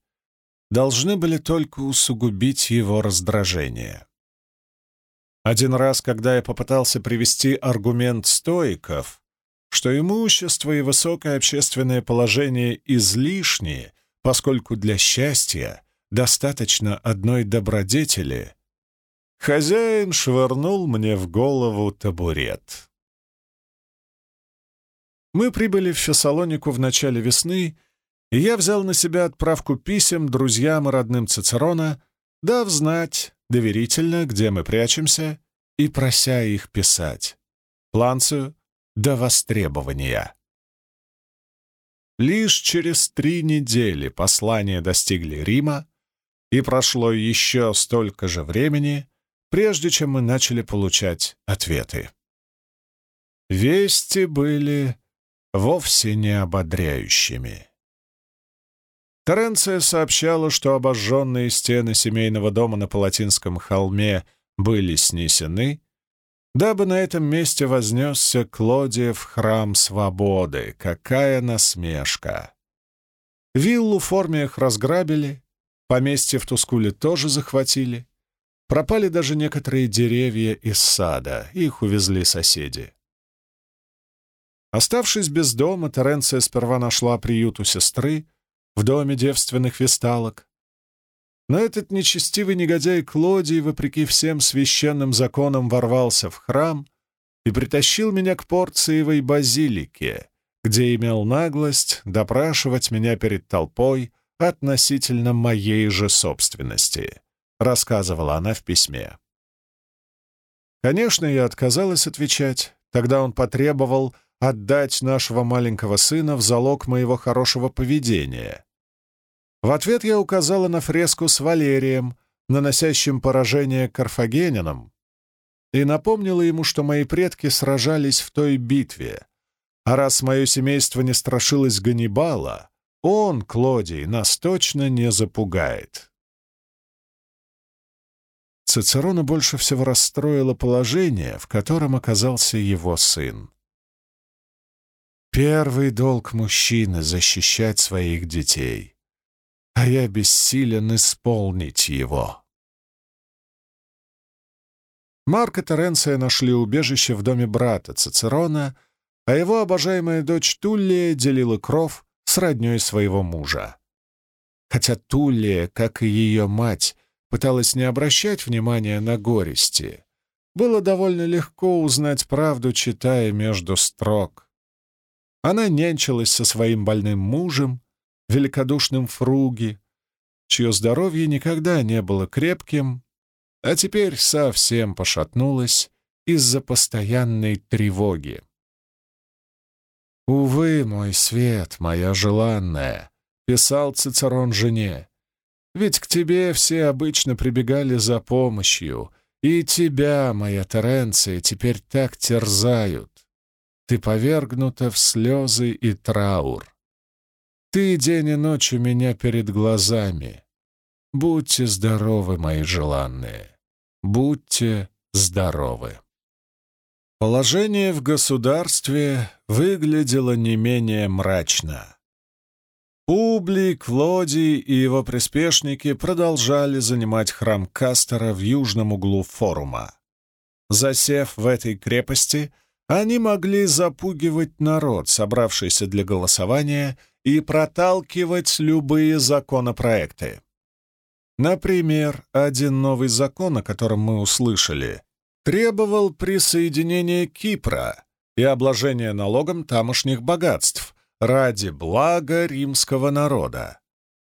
должны были только усугубить его раздражение. Один раз, когда я попытался привести аргумент стоиков, что имущество и высокое общественное положение излишние, поскольку для счастья достаточно одной добродетели, хозяин швырнул мне в голову табурет. Мы прибыли в Фессалонику в начале весны, и я взял на себя отправку писем друзьям и родным Цицерона, дав знать, доверительно, где мы прячемся, и прося их писать. Планцию до востребования. Лишь через три недели послания достигли Рима, и прошло еще столько же времени, прежде чем мы начали получать ответы. Вести были вовсе не ободряющими. Теренция сообщала, что обожженные стены семейного дома на Палатинском холме были снесены, дабы на этом месте вознесся Клодиев храм свободы. Какая насмешка! Виллу в формиях разграбили, поместье в Тускуле тоже захватили, пропали даже некоторые деревья из сада, их увезли соседи. Оставшись без дома, Теренция сперва нашла приют у сестры, в доме девственных весталок. Но этот нечестивый негодяй Клодий, вопреки всем священным законам, ворвался в храм и притащил меня к порциевой базилике, где имел наглость допрашивать меня перед толпой относительно моей же собственности, рассказывала она в письме. Конечно, я отказалась отвечать. Тогда он потребовал отдать нашего маленького сына в залог моего хорошего поведения. В ответ я указала на фреску с Валерием, наносящим поражение карфагенянам, и напомнила ему, что мои предки сражались в той битве, а раз мое семейство не страшилось Ганнибала, он, Клодий, нас точно не запугает. Цицерона больше всего расстроило положение, в котором оказался его сын. Первый долг мужчины — защищать своих детей, а я бессилен исполнить его. Марк и Теренция нашли убежище в доме брата Цицерона, а его обожаемая дочь Туллия делила кров с роднёй своего мужа. Хотя Туллия, как и ее мать, пыталась не обращать внимания на горести, было довольно легко узнать правду, читая между строк. Она нянчилась со своим больным мужем, великодушным Фруги, чье здоровье никогда не было крепким, а теперь совсем пошатнулось из-за постоянной тревоги. «Увы, мой свет, моя желанная», — писал Цицерон жене, «ведь к тебе все обычно прибегали за помощью, и тебя, моя Теренция, теперь так терзают. Ты повергнута в слезы и траур. Ты день и ночь у меня перед глазами. Будьте здоровы, мои желанные. Будьте здоровы. Положение в государстве выглядело не менее мрачно. Публий, Клодий и его приспешники продолжали занимать храм Кастера в южном углу форума. Засев в этой крепости, они могли запугивать народ, собравшийся для голосования, и проталкивать любые законопроекты. Например, один новый закон, о котором мы услышали, требовал присоединения Кипра и обложения налогом тамошних богатств ради блага римского народа,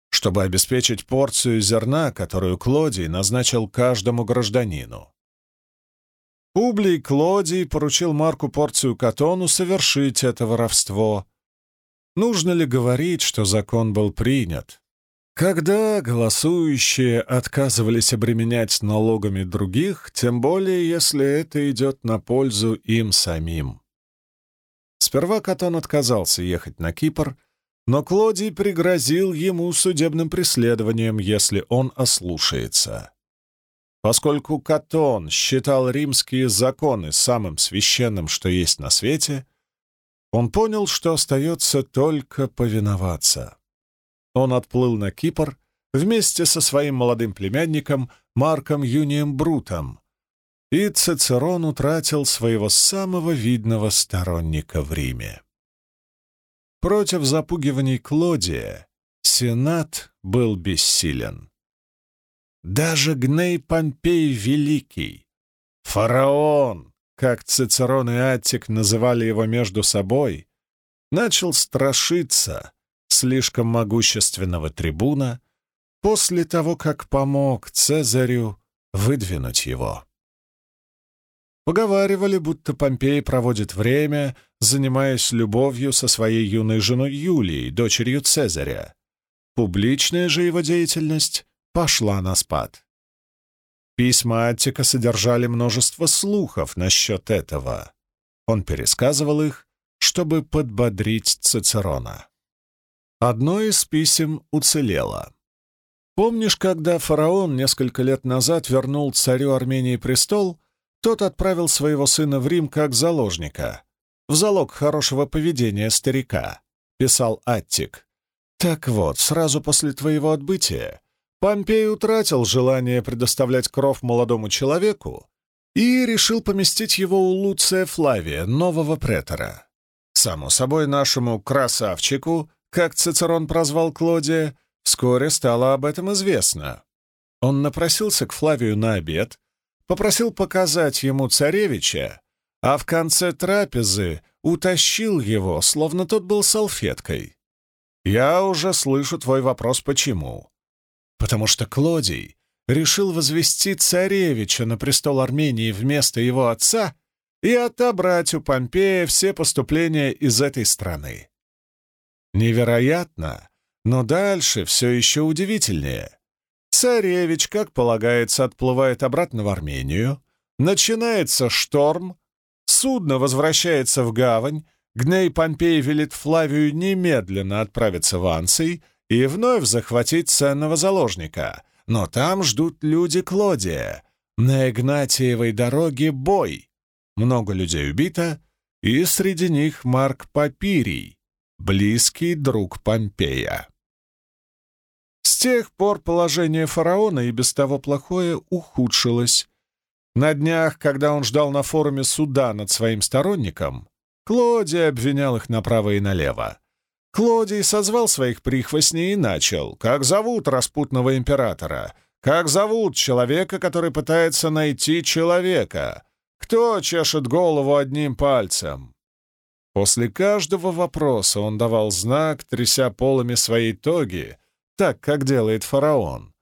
чтобы обеспечить порцию зерна, которую Клодий назначил каждому гражданину. Публий Клодий поручил Марку Порцию Катону совершить это воровство. Нужно ли говорить, что закон был принят? Когда голосующие отказывались обременять налогами других, тем более если это идет на пользу им самим. Сперва Катон отказался ехать на Кипр, но Клодий пригрозил ему судебным преследованием, если он ослушается. Поскольку Катон считал римские законы самым священным, что есть на свете, он понял, что остается только повиноваться. Он отплыл на Кипр вместе со своим молодым племянником Марком Юнием Брутом, и Цицерон утратил своего самого видного сторонника в Риме. Против запугиваний Клодия Сенат был бессилен. Даже Гней Помпей Великий, фараон, как Цицерон и Аттик называли его между собой, начал страшиться слишком могущественного трибуна после того, как помог Цезарю выдвинуть его. Поговаривали, будто Помпей проводит время, занимаясь любовью со своей юной женой Юлией, дочерью Цезаря. Публичная же его деятельность пошла на спад. Письма Аттика содержали множество слухов насчет этого. Он пересказывал их, чтобы подбодрить Цицерона. Одно из писем уцелело. Помнишь, когда фараон несколько лет назад вернул царю Армении престол, тот отправил своего сына в Рим как заложника, в залог хорошего поведения старика, писал Аттик. Так вот, сразу после твоего отбытия Помпей утратил желание предоставлять кров молодому человеку и решил поместить его у Луция Флавия, нового претора. Само собой, нашему красавчику как Цицерон прозвал Клодия, вскоре стало об этом известно. Он напросился к Флавию на обед, попросил показать ему царевича, а в конце трапезы утащил его, словно тот был салфеткой. Я уже слышу твой вопрос, почему. Потому что Клодий решил возвести царевича на престол Армении вместо его отца и отобрать у Помпея все поступления из этой страны. Невероятно, но дальше все еще удивительнее. Царевич, как полагается, отплывает обратно в Армению, начинается шторм, судно возвращается в гавань, Гней Помпей велит Флавию немедленно отправиться в Анций и вновь захватить ценного заложника. Но там ждут люди Клодия. На Игнатиевой дороге бой. Много людей убито, и среди них Марк Папирий, близкий друг Помпея. С тех пор положение фараона и без того плохое ухудшилось. На днях, когда он ждал на форуме суда над своим сторонником, Клодий обвинял их направо и налево. Клодий созвал своих прихвостней и начал. «Как зовут распутного императора? Как зовут человека, который пытается найти человека? Кто чешет голову одним пальцем?» После каждого вопроса он давал знак, тряся полами своей тоги, так, как делает фараон.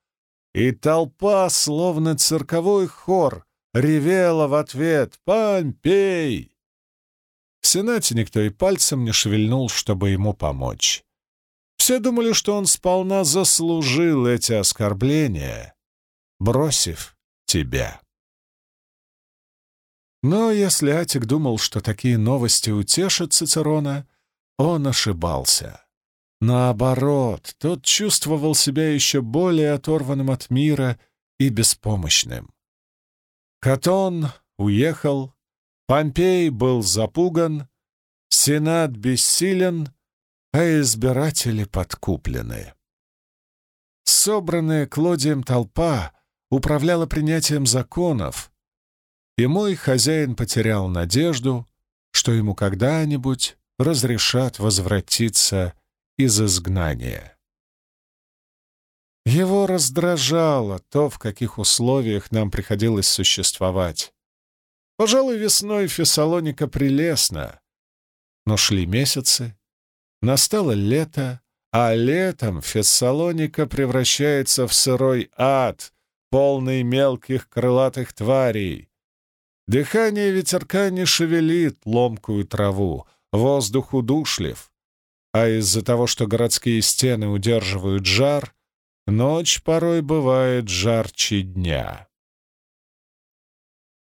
И толпа, словно цирковой хор, ревела в ответ «Помпей!». В Сенате никто и пальцем не шевельнул, чтобы ему помочь. Все думали, что он сполна заслужил эти оскорбления, бросив тебя. Но если Атик думал, что такие новости утешат Цицерона, он ошибался. Наоборот, тот чувствовал себя еще более оторванным от мира и беспомощным. Катон уехал, Помпей был запуган, Сенат бессилен, а избиратели подкуплены. Собранная Клодием толпа управляла принятием законов, и мой хозяин потерял надежду, что ему когда-нибудь разрешат возвратиться из изгнания. Его раздражало то, в каких условиях нам приходилось существовать. Пожалуй, весной Фессалоника прелестна, но шли месяцы, настало лето, а летом Фессалоника превращается в сырой ад, полный мелких крылатых тварей, Дыхание ветерка не шевелит ломкую траву, воздух удушлив, а из-за того, что городские стены удерживают жар, ночь порой бывает жарче дня.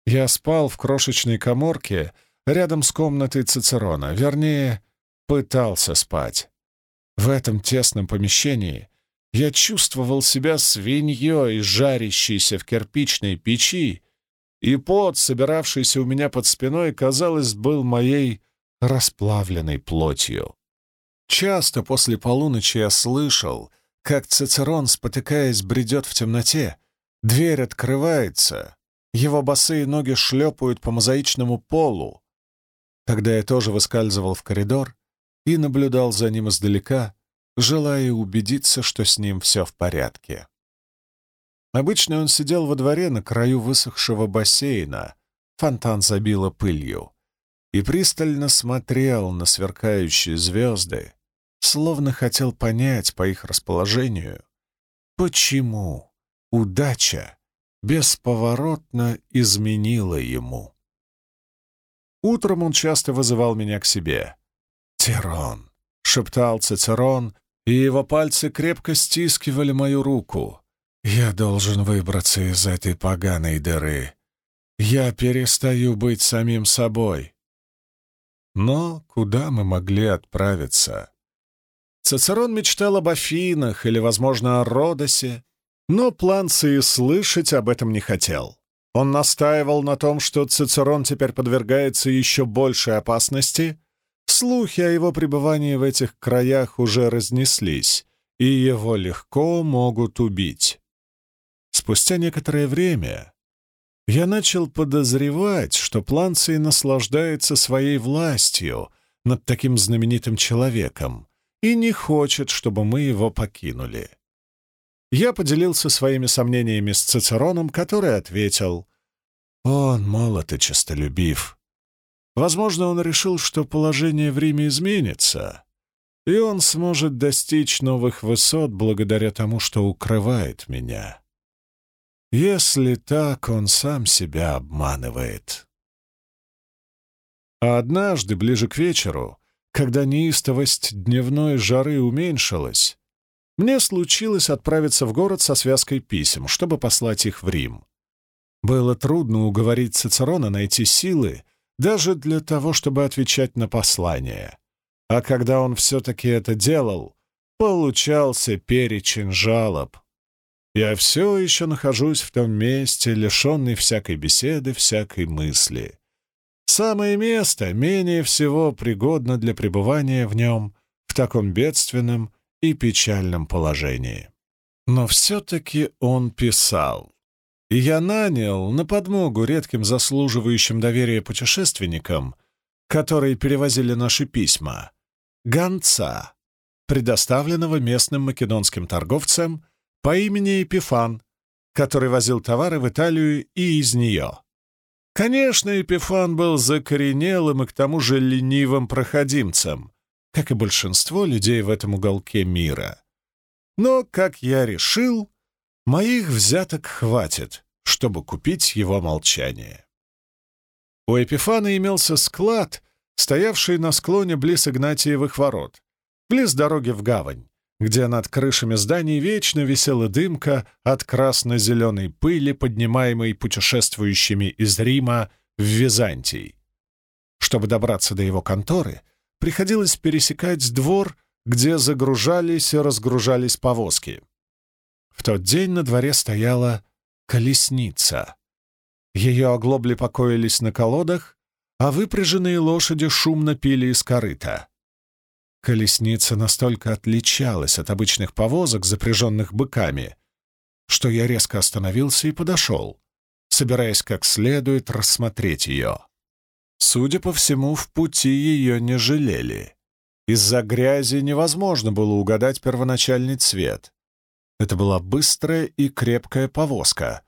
Я спал в крошечной коморке рядом с комнатой Цицерона, вернее, пытался спать. В этом тесном помещении я чувствовал себя свиньей, жарящейся в кирпичной печи, и пот, собиравшийся у меня под спиной, казалось, был моей расплавленной плотью. Часто после полуночи я слышал, как Цицерон, спотыкаясь, бредет в темноте. Дверь открывается, его босые ноги шлепают по мозаичному полу. Тогда я тоже выскальзывал в коридор и наблюдал за ним издалека, желая убедиться, что с ним все в порядке. Обычно он сидел во дворе на краю высохшего бассейна, фонтан забило пылью, и пристально смотрел на сверкающие звезды, словно хотел понять по их расположению, почему удача бесповоротно изменила ему. Утром он часто вызывал меня к себе. «Тирон!» — шептал Цицерон, и его пальцы крепко стискивали мою руку. «Я должен выбраться из этой поганой дыры. Я перестаю быть самим собой». Но куда мы могли отправиться? Цицерон мечтал об Афинах или, возможно, о Родосе, но Планций слышать об этом не хотел. Он настаивал на том, что Цицерон теперь подвергается еще большей опасности. Слухи о его пребывании в этих краях уже разнеслись, и его легко могут убить. Спустя некоторое время я начал подозревать, что Планций наслаждается своей властью над таким знаменитым человеком, и не хочет, чтобы мы его покинули. Я поделился своими сомнениями с Цицероном, который ответил, «Он молод и честолюбив. Возможно, он решил, что положение в Риме изменится, и он сможет достичь новых высот благодаря тому, что укрывает меня. Если так, он сам себя обманывает». А однажды, ближе к вечеру, когда неистовость дневной жары уменьшилась, мне случилось отправиться в город со связкой писем, чтобы послать их в Рим. Было трудно уговорить Цицерона найти силы даже для того, чтобы отвечать на послание. А когда он все-таки это делал, получался перечень жалоб. Я все еще нахожусь в том месте, лишенный всякой беседы, всякой мысли. Самое место менее всего пригодно для пребывания в нем в таком бедственном и печальном положении. Но все-таки он писал. И я нанял на подмогу редким заслуживающим доверия путешественникам, которые перевозили наши письма, гонца, предоставленного местным македонским торговцем по имени Епифан, который возил товары в Италию и из нее. Конечно, Епифан был закоренелым и к тому же ленивым проходимцем, как и большинство людей в этом уголке мира. Но, как я решил, моих взяток хватит, чтобы купить его молчание. У Эпифана имелся склад, стоявший на склоне близ Игнатиевых ворот, близ дороги в гавань где над крышами зданий вечно висела дымка от красно-зеленой пыли, поднимаемой путешествующими из Рима в Византий. Чтобы добраться до его конторы, приходилось пересекать двор, где загружались и разгружались повозки. В тот день на дворе стояла колесница. Ее оглобли покоились на колодах, а выпряженные лошади шумно пили из корыта. Колесница настолько отличалась от обычных повозок, запряженных быками, что я резко остановился и подошел, собираясь как следует рассмотреть ее. Судя по всему, в пути ее не жалели. Из-за грязи невозможно было угадать первоначальный цвет. Это была быстрая и крепкая повозка,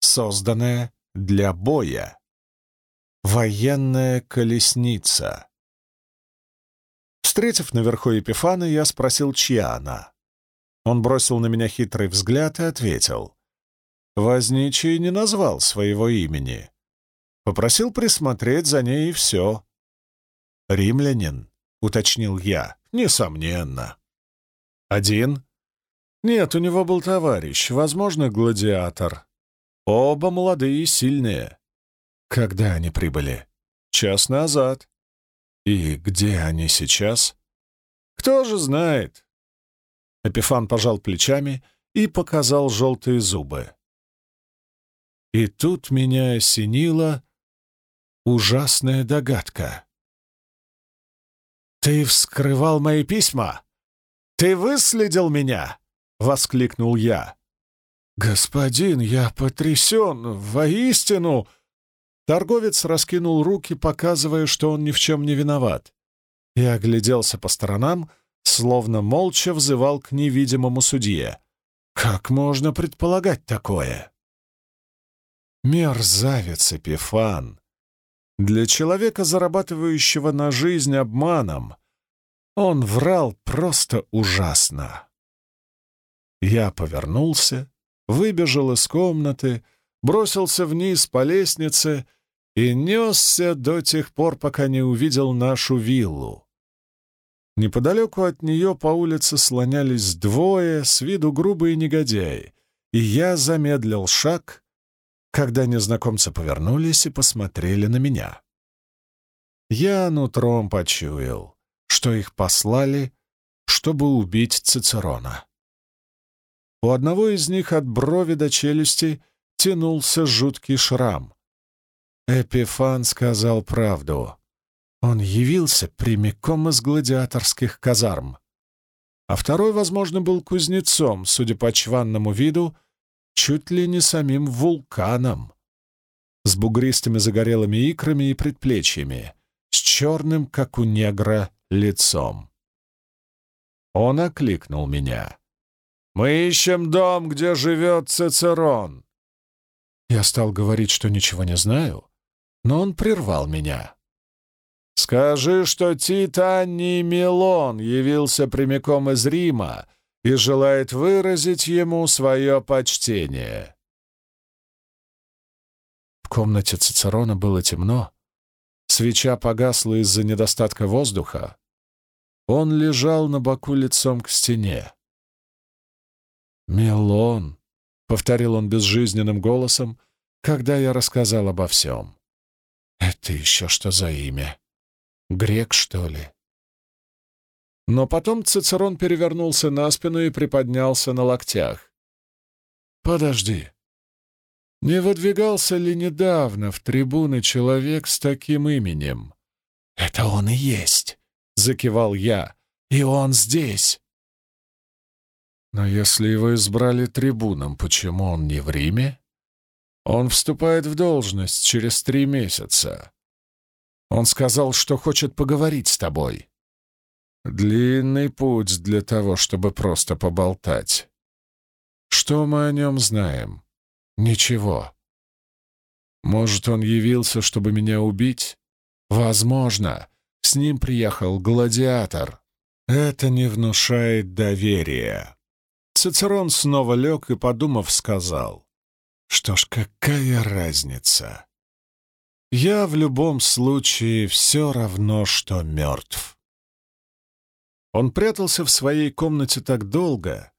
созданная для боя. Военная колесница. Встретив наверху Епифана, я спросил, чья она. Он бросил на меня хитрый взгляд и ответил. Возничий не назвал своего имени. Попросил присмотреть за ней и все. «Римлянин», — уточнил я, — «несомненно». «Один?» Нет, у него был товарищ, возможно, гладиатор. Оба молодые и сильные. Когда они прибыли? Час назад. И где они сейчас? Кто же знает? Эпифан пожал плечами и показал желтые зубы. И тут меня осенила ужасная догадка. «Ты вскрывал мои письма? Ты выследил меня?» — воскликнул я. «Господин, я потрясен, воистину!» Торговец раскинул руки, показывая, что он ни в чем не виноват, и огляделся по сторонам, словно молча взывал к невидимому судье. «Как можно предполагать такое?» Мерзавец Эпифан! Для человека, зарабатывающего на жизнь обманом, он врал просто ужасно. Я повернулся, выбежал из комнаты, бросился вниз по лестнице и несся до тех пор, пока не увидел нашу виллу. Неподалеку от нее по улице слонялись двое, с виду грубые негодяи, и я замедлил шаг, когда незнакомцы повернулись и посмотрели на меня. Я нутром почуял, что их послали, чтобы убить Цицерона. У одного из них от брови до челюсти тянулся жуткий шрам. Эпифан сказал правду. Он явился прямиком из гладиаторских казарм. А второй, возможно, был кузнецом, судя по чванному виду, чуть ли не самим вулканом, с бугристыми загорелыми икрами и предплечьями, с черным, как у негра, лицом. Он окликнул меня. «Мы ищем дом, где живет Цицерон!» Я стал говорить, что ничего не знаю, но он прервал меня. «Скажи, что Титаний Милон явился прямиком из Рима и желает выразить ему свое почтение. В комнате Цицерона было темно. Свеча погасла из-за недостатка воздуха. Он лежал на боку лицом к стене. «Мелон», — повторил он безжизненным голосом, когда я рассказал обо всем. «Это еще что за имя? Грек, что ли?» Но потом Цицерон перевернулся на спину и приподнялся на локтях. «Подожди. Не выдвигался ли недавно в трибуны человек с таким именем?» «Это он и есть», — закивал я. «И он здесь». «Но если его избрали трибуном, почему он не в Риме?» «Он вступает в должность через три месяца. Он сказал, что хочет поговорить с тобой». Длинный путь для того, чтобы просто поболтать. Что мы о нем знаем? Ничего. Может, он явился, чтобы меня убить? Возможно. С ним приехал гладиатор. Это не внушает доверия. Цицерон снова лег и, подумав, сказал. Что ж, какая разница? Я в любом случае все равно, что мертв. Он прятался в своей комнате так долго,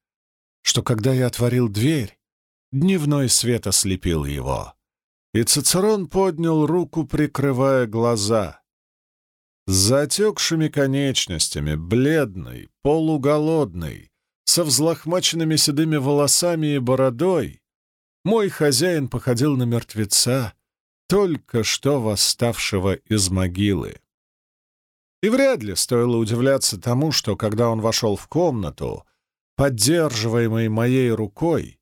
что когда я отворил дверь, дневной свет ослепил его, и Цицерон поднял руку, прикрывая глаза. С затекшими конечностями, бледный, полуголодный, со взлохмаченными седыми волосами и бородой, мой хозяин походил на мертвеца, только что восставшего из могилы. И вряд ли стоило удивляться тому, что, когда он вошел в комнату, поддерживаемый моей рукой,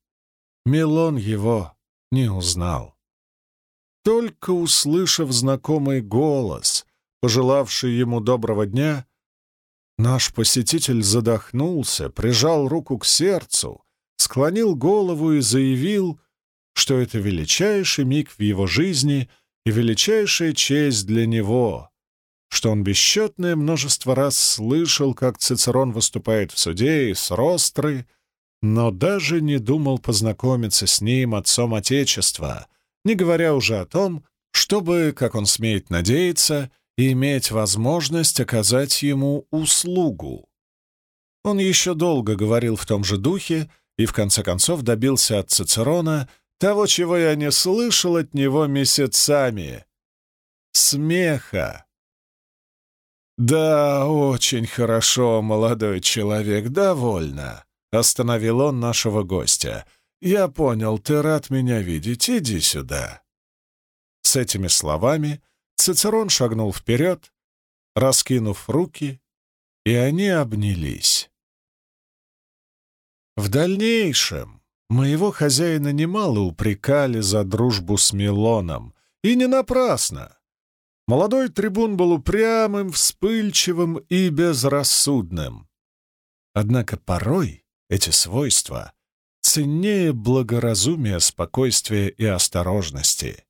Милон его не узнал. Только услышав знакомый голос, пожелавший ему доброго дня, наш посетитель задохнулся, прижал руку к сердцу, склонил голову и заявил, что это величайший миг в его жизни и величайшая честь для него — что он бесчетное множество раз слышал, как Цицерон выступает в суде и с ростры, но даже не думал познакомиться с ним, отцом Отечества, не говоря уже о том, чтобы, как он смеет надеяться, иметь возможность оказать ему услугу. Он еще долго говорил в том же духе и в конце концов добился от Цицерона того, чего я не слышал от него месяцами — смеха. «Да, очень хорошо, молодой человек, довольно», — остановил он нашего гостя. «Я понял, ты рад меня видеть, иди сюда». С этими словами Цицерон шагнул вперед, раскинув руки, и они обнялись. В дальнейшем моего хозяина немало упрекали за дружбу с Милоном, и не напрасно. Молодой трибун был упрямым, вспыльчивым и безрассудным. Однако порой эти свойства ценнее благоразумия, спокойствия и осторожности.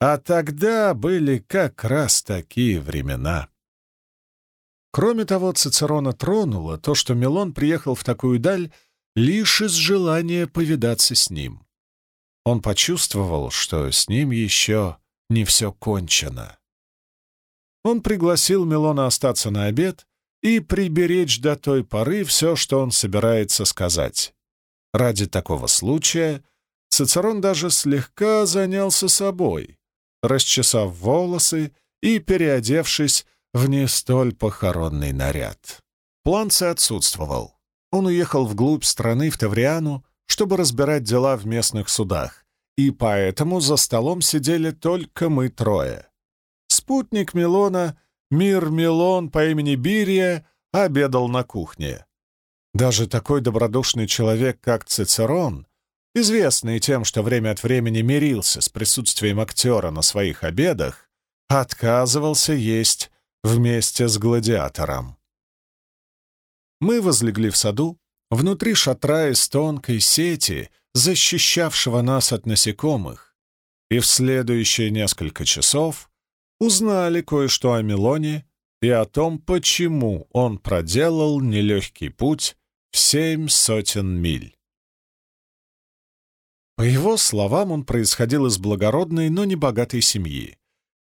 А тогда были как раз такие времена. Кроме того, Цицерона тронуло то, что Милон приехал в такую даль лишь из желания повидаться с ним. Он почувствовал, что с ним еще не все кончено. Он пригласил Милона остаться на обед и приберечь до той поры все, что он собирается сказать. Ради такого случая Цицерон даже слегка занялся собой, расчесав волосы и переодевшись в не столь похоронный наряд. Планце отсутствовал. Он уехал вглубь страны, в Тавриану, чтобы разбирать дела в местных судах, и поэтому за столом сидели только мы трое. Спутник Милона, Мир Милон по имени Бирия, обедал на кухне. Даже такой добродушный человек, как Цицерон, известный тем, что время от времени мирился с присутствием актера на своих обедах, отказывался есть вместе с гладиатором. Мы возлегли в саду, внутри шатра из тонкой сети, защищавшего нас от насекомых, и в следующие несколько часов узнали кое-что о Милоне и о том, почему он проделал нелегкий путь в семь сотен миль. По его словам, он происходил из благородной, но не богатой семьи.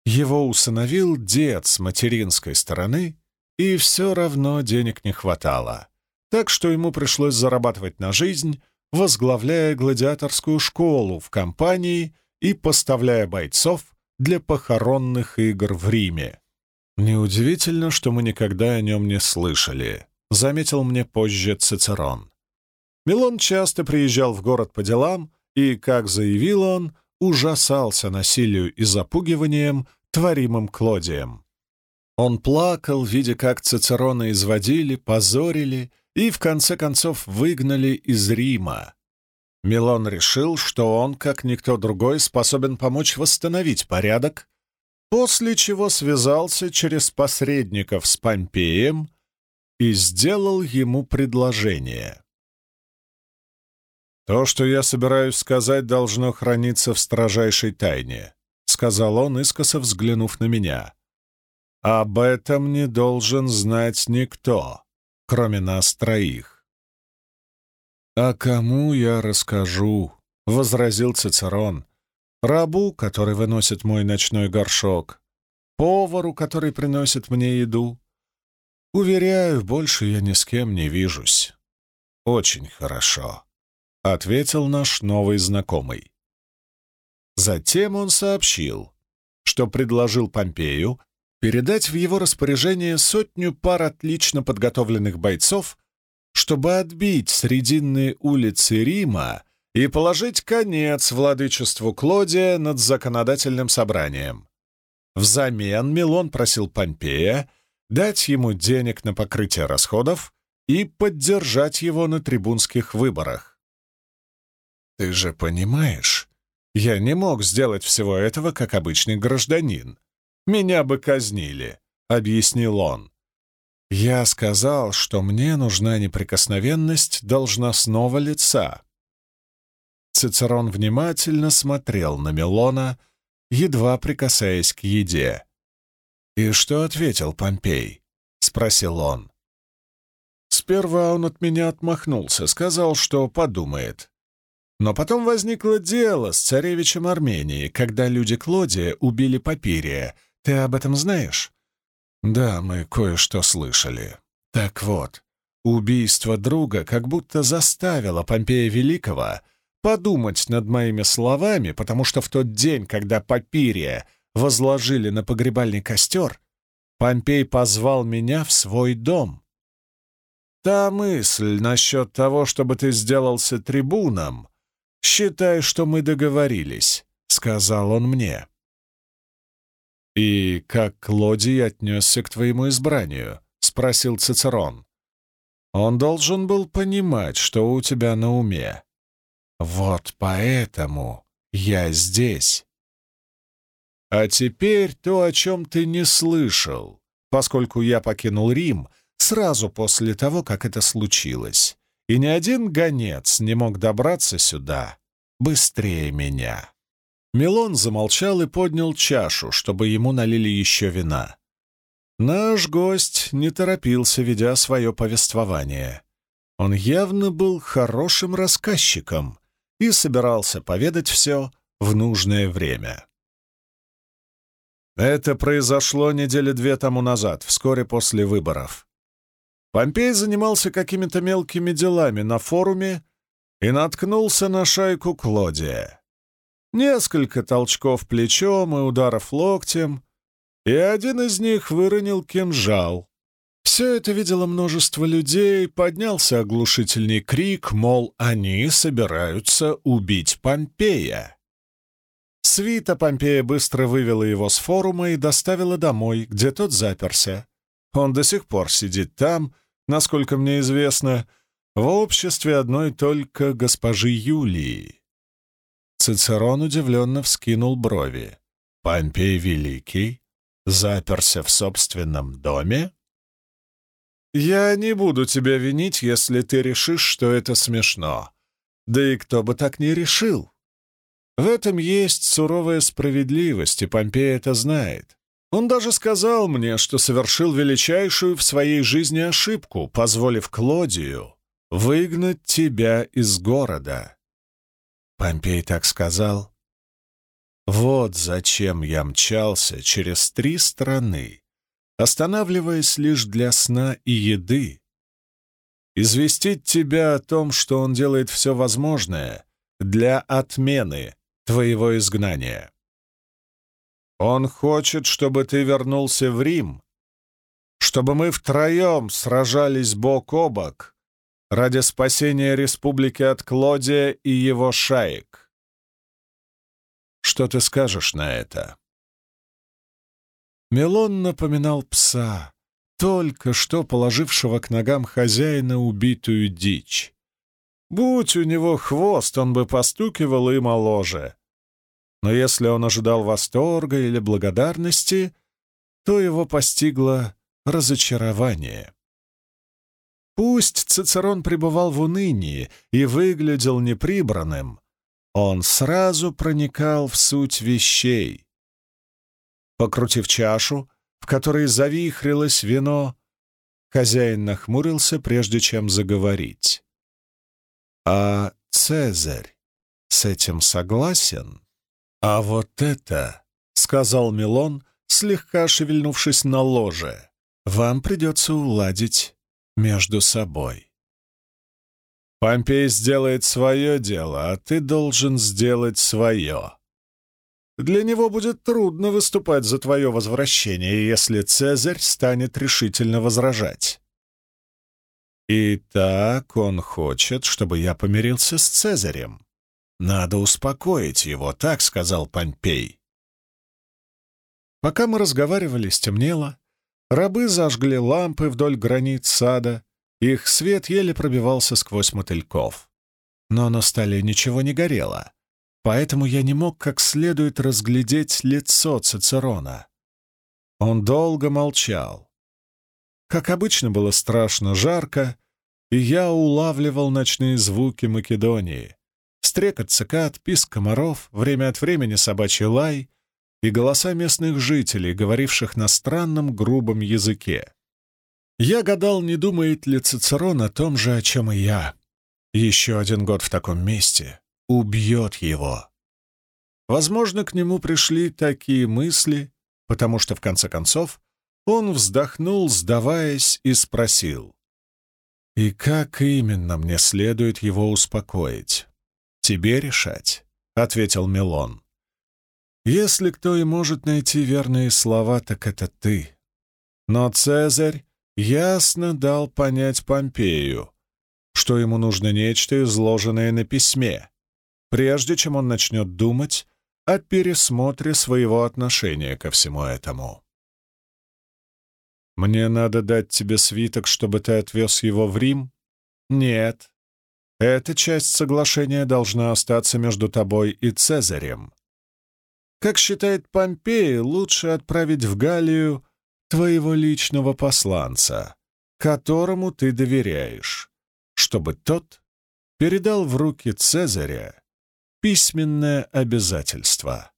Его усыновил дед с материнской стороны, и все равно денег не хватало, так что ему пришлось зарабатывать на жизнь, возглавляя гладиаторскую школу в компании и поставляя бойцов для похоронных игр в Риме. Неудивительно, что мы никогда о нем не слышали, заметил мне позже Цицерон. Милон часто приезжал в город по делам и, как заявил он, ужасался насилию и запугиванием, творимым Клодием. Он плакал, видя, как Цицерона изводили, позорили и, в конце концов, выгнали из Рима. Милон решил, что он, как никто другой, способен помочь восстановить порядок, после чего связался через посредников с Помпеем и сделал ему предложение. «То, что я собираюсь сказать, должно храниться в строжайшей тайне», — сказал он, искоса взглянув на меня. Об этом не должен знать никто, кроме нас троих. «А кому я расскажу?» — возразил Цицерон. «Рабу, который выносит мой ночной горшок, повару, который приносит мне еду. Уверяю, больше я ни с кем не вижусь». «Очень хорошо», — ответил наш новый знакомый. Затем он сообщил, что предложил Помпею передать в его распоряжение сотню пар отлично подготовленных бойцов, чтобы отбить срединные улицы Рима и положить конец владычеству Клодия над законодательным собранием. Взамен Милон просил Помпея дать ему денег на покрытие расходов и поддержать его на трибунских выборах. «Ты же понимаешь, я не мог сделать всего этого как обычный гражданин», меня бы казнили», — объяснил он. «Я сказал, что мне нужна неприкосновенность должностного лица». Цицерон внимательно смотрел на Милона, едва прикасаясь к еде. «И что ответил Помпей?» — спросил он. Сперва он от меня отмахнулся, сказал, что подумает. Но потом возникло дело с царевичем Армении, когда люди Клодия убили Папирия, ты об этом знаешь? Да, мы кое-что слышали. Так вот, Убийство друга как будто заставило Помпея Великого подумать над моими словами, потому что в тот день, когда Папирия возложили на погребальный костер, Помпей позвал меня в свой дом. Та мысль насчет того, чтобы ты сделался трибуном, считай, что мы договорились, — сказал он мне. «И как Клодий отнесся к твоему избранию?» — спросил Цицерон. «Он должен был понимать, что у тебя на уме. Вот поэтому я здесь. А теперь то, о чем ты не слышал, поскольку я покинул Рим сразу после того, как это случилось, и ни один гонец не мог добраться сюда быстрее меня». Милон замолчал и поднял чашу, чтобы ему налили еще вина. Наш гость не торопился, ведя свое повествование. Он явно был хорошим рассказчиком и собирался поведать все в нужное время. Это произошло недели две тому назад, вскоре после выборов. Помпей занимался какими-то мелкими делами на форуме и наткнулся на шайку Клодия. Несколько толчков плечом и ударов локтем, и один из них выронил кинжал. Все это видело множество людей, поднялся оглушительный крик, мол, они собираются убить Помпея. Свита Помпея быстро вывела его с форума и доставила домой, где тот заперся. Он до сих пор сидит там, насколько мне известно, в обществе одной только госпожи Юлии. Цицерон удивленно вскинул брови. «Помпей Великий заперся в собственном доме?» «Я не буду тебя винить, если ты решишь, что это смешно. Да и кто бы так не решил. В этом есть суровая справедливость, и Помпей это знает. Он даже сказал мне, что совершил величайшую в своей жизни ошибку, позволив Клодию выгнать тебя из города. Помпей так сказал. Вот зачем я мчался через три страны, останавливаясь лишь для сна и еды. Известить тебя о том, что он делает все возможное для отмены твоего изгнания. Он хочет, чтобы ты вернулся в Рим, чтобы мы втроем сражались бок о бок ради спасения республики от Клодия и его шаек. Что ты скажешь на это? Мелон напоминал пса, только что положившего к ногам хозяина убитую дичь. Будь у него хвост, он бы постукивал им о ложе. Но если он ожидал восторга или благодарности, то его постигло разочарование. Пусть Цицерон пребывал в унынии и выглядел неприбранным, он сразу проникал в суть вещей. Покрутив чашу, в которой завихрилось вино, хозяин нахмурился, прежде чем заговорить. «А Цезарь с этим согласен?» «А вот это», — сказал Милон, слегка шевельнувшись на ложе, — «вам придется уладить между собой. Помпей сделает свое дело, а ты должен сделать свое. Для него будет трудно выступать за твое возвращение, если Цезарь станет решительно возражать. И так он хочет, чтобы я помирился с Цезарем. Надо успокоить его, так сказал Помпей. Пока мы разговаривали, стемнело, Рабы зажгли лампы вдоль границ сада, их свет еле пробивался сквозь мотыльков. Но на столе ничего не горело, поэтому я не мог как следует разглядеть лицо Цицерона. Он долго молчал. Как обычно, было страшно жарко, и я улавливал ночные звуки Македонии. Стрекот цикад, писк комаров, время от времени собачий лай и голоса местных жителей, говоривших на странном грубом языке. Я гадал, не думает ли Цицерон о том же, о чем и я. Еще один год в таком месте убьет его. Возможно, к нему пришли такие мысли, потому что, в конце концов, он вздохнул, сдаваясь, и спросил. И как именно мне следует его успокоить? Тебе решать, — ответил Милон. Если кто и может найти верные слова, так это ты. Но Цезарь ясно дал понять Помпею, что ему нужно нечто, изложенное на письме, прежде чем он начнет думать о пересмотре своего отношения ко всему этому. «Мне надо дать тебе свиток, чтобы ты отвез его в Рим?» «Нет. Эта часть соглашения должна остаться между тобой и Цезарем. Как считает Помпей, лучше отправить в Галлию твоего личного посланца, которому ты доверяешь, чтобы тот передал в руки Цезаря письменное обязательство.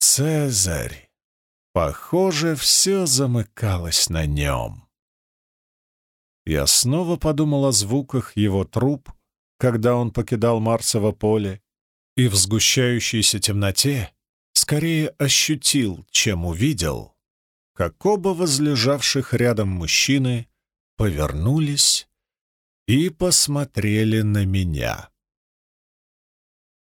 Цезарь. Похоже, все замыкалось на нем. Я снова подумал о звуках его труп, когда он покидал Марсово поле, и в сгущающейся темноте скорее ощутил, чем увидел, как оба возлежавших рядом мужчины повернулись и посмотрели на меня.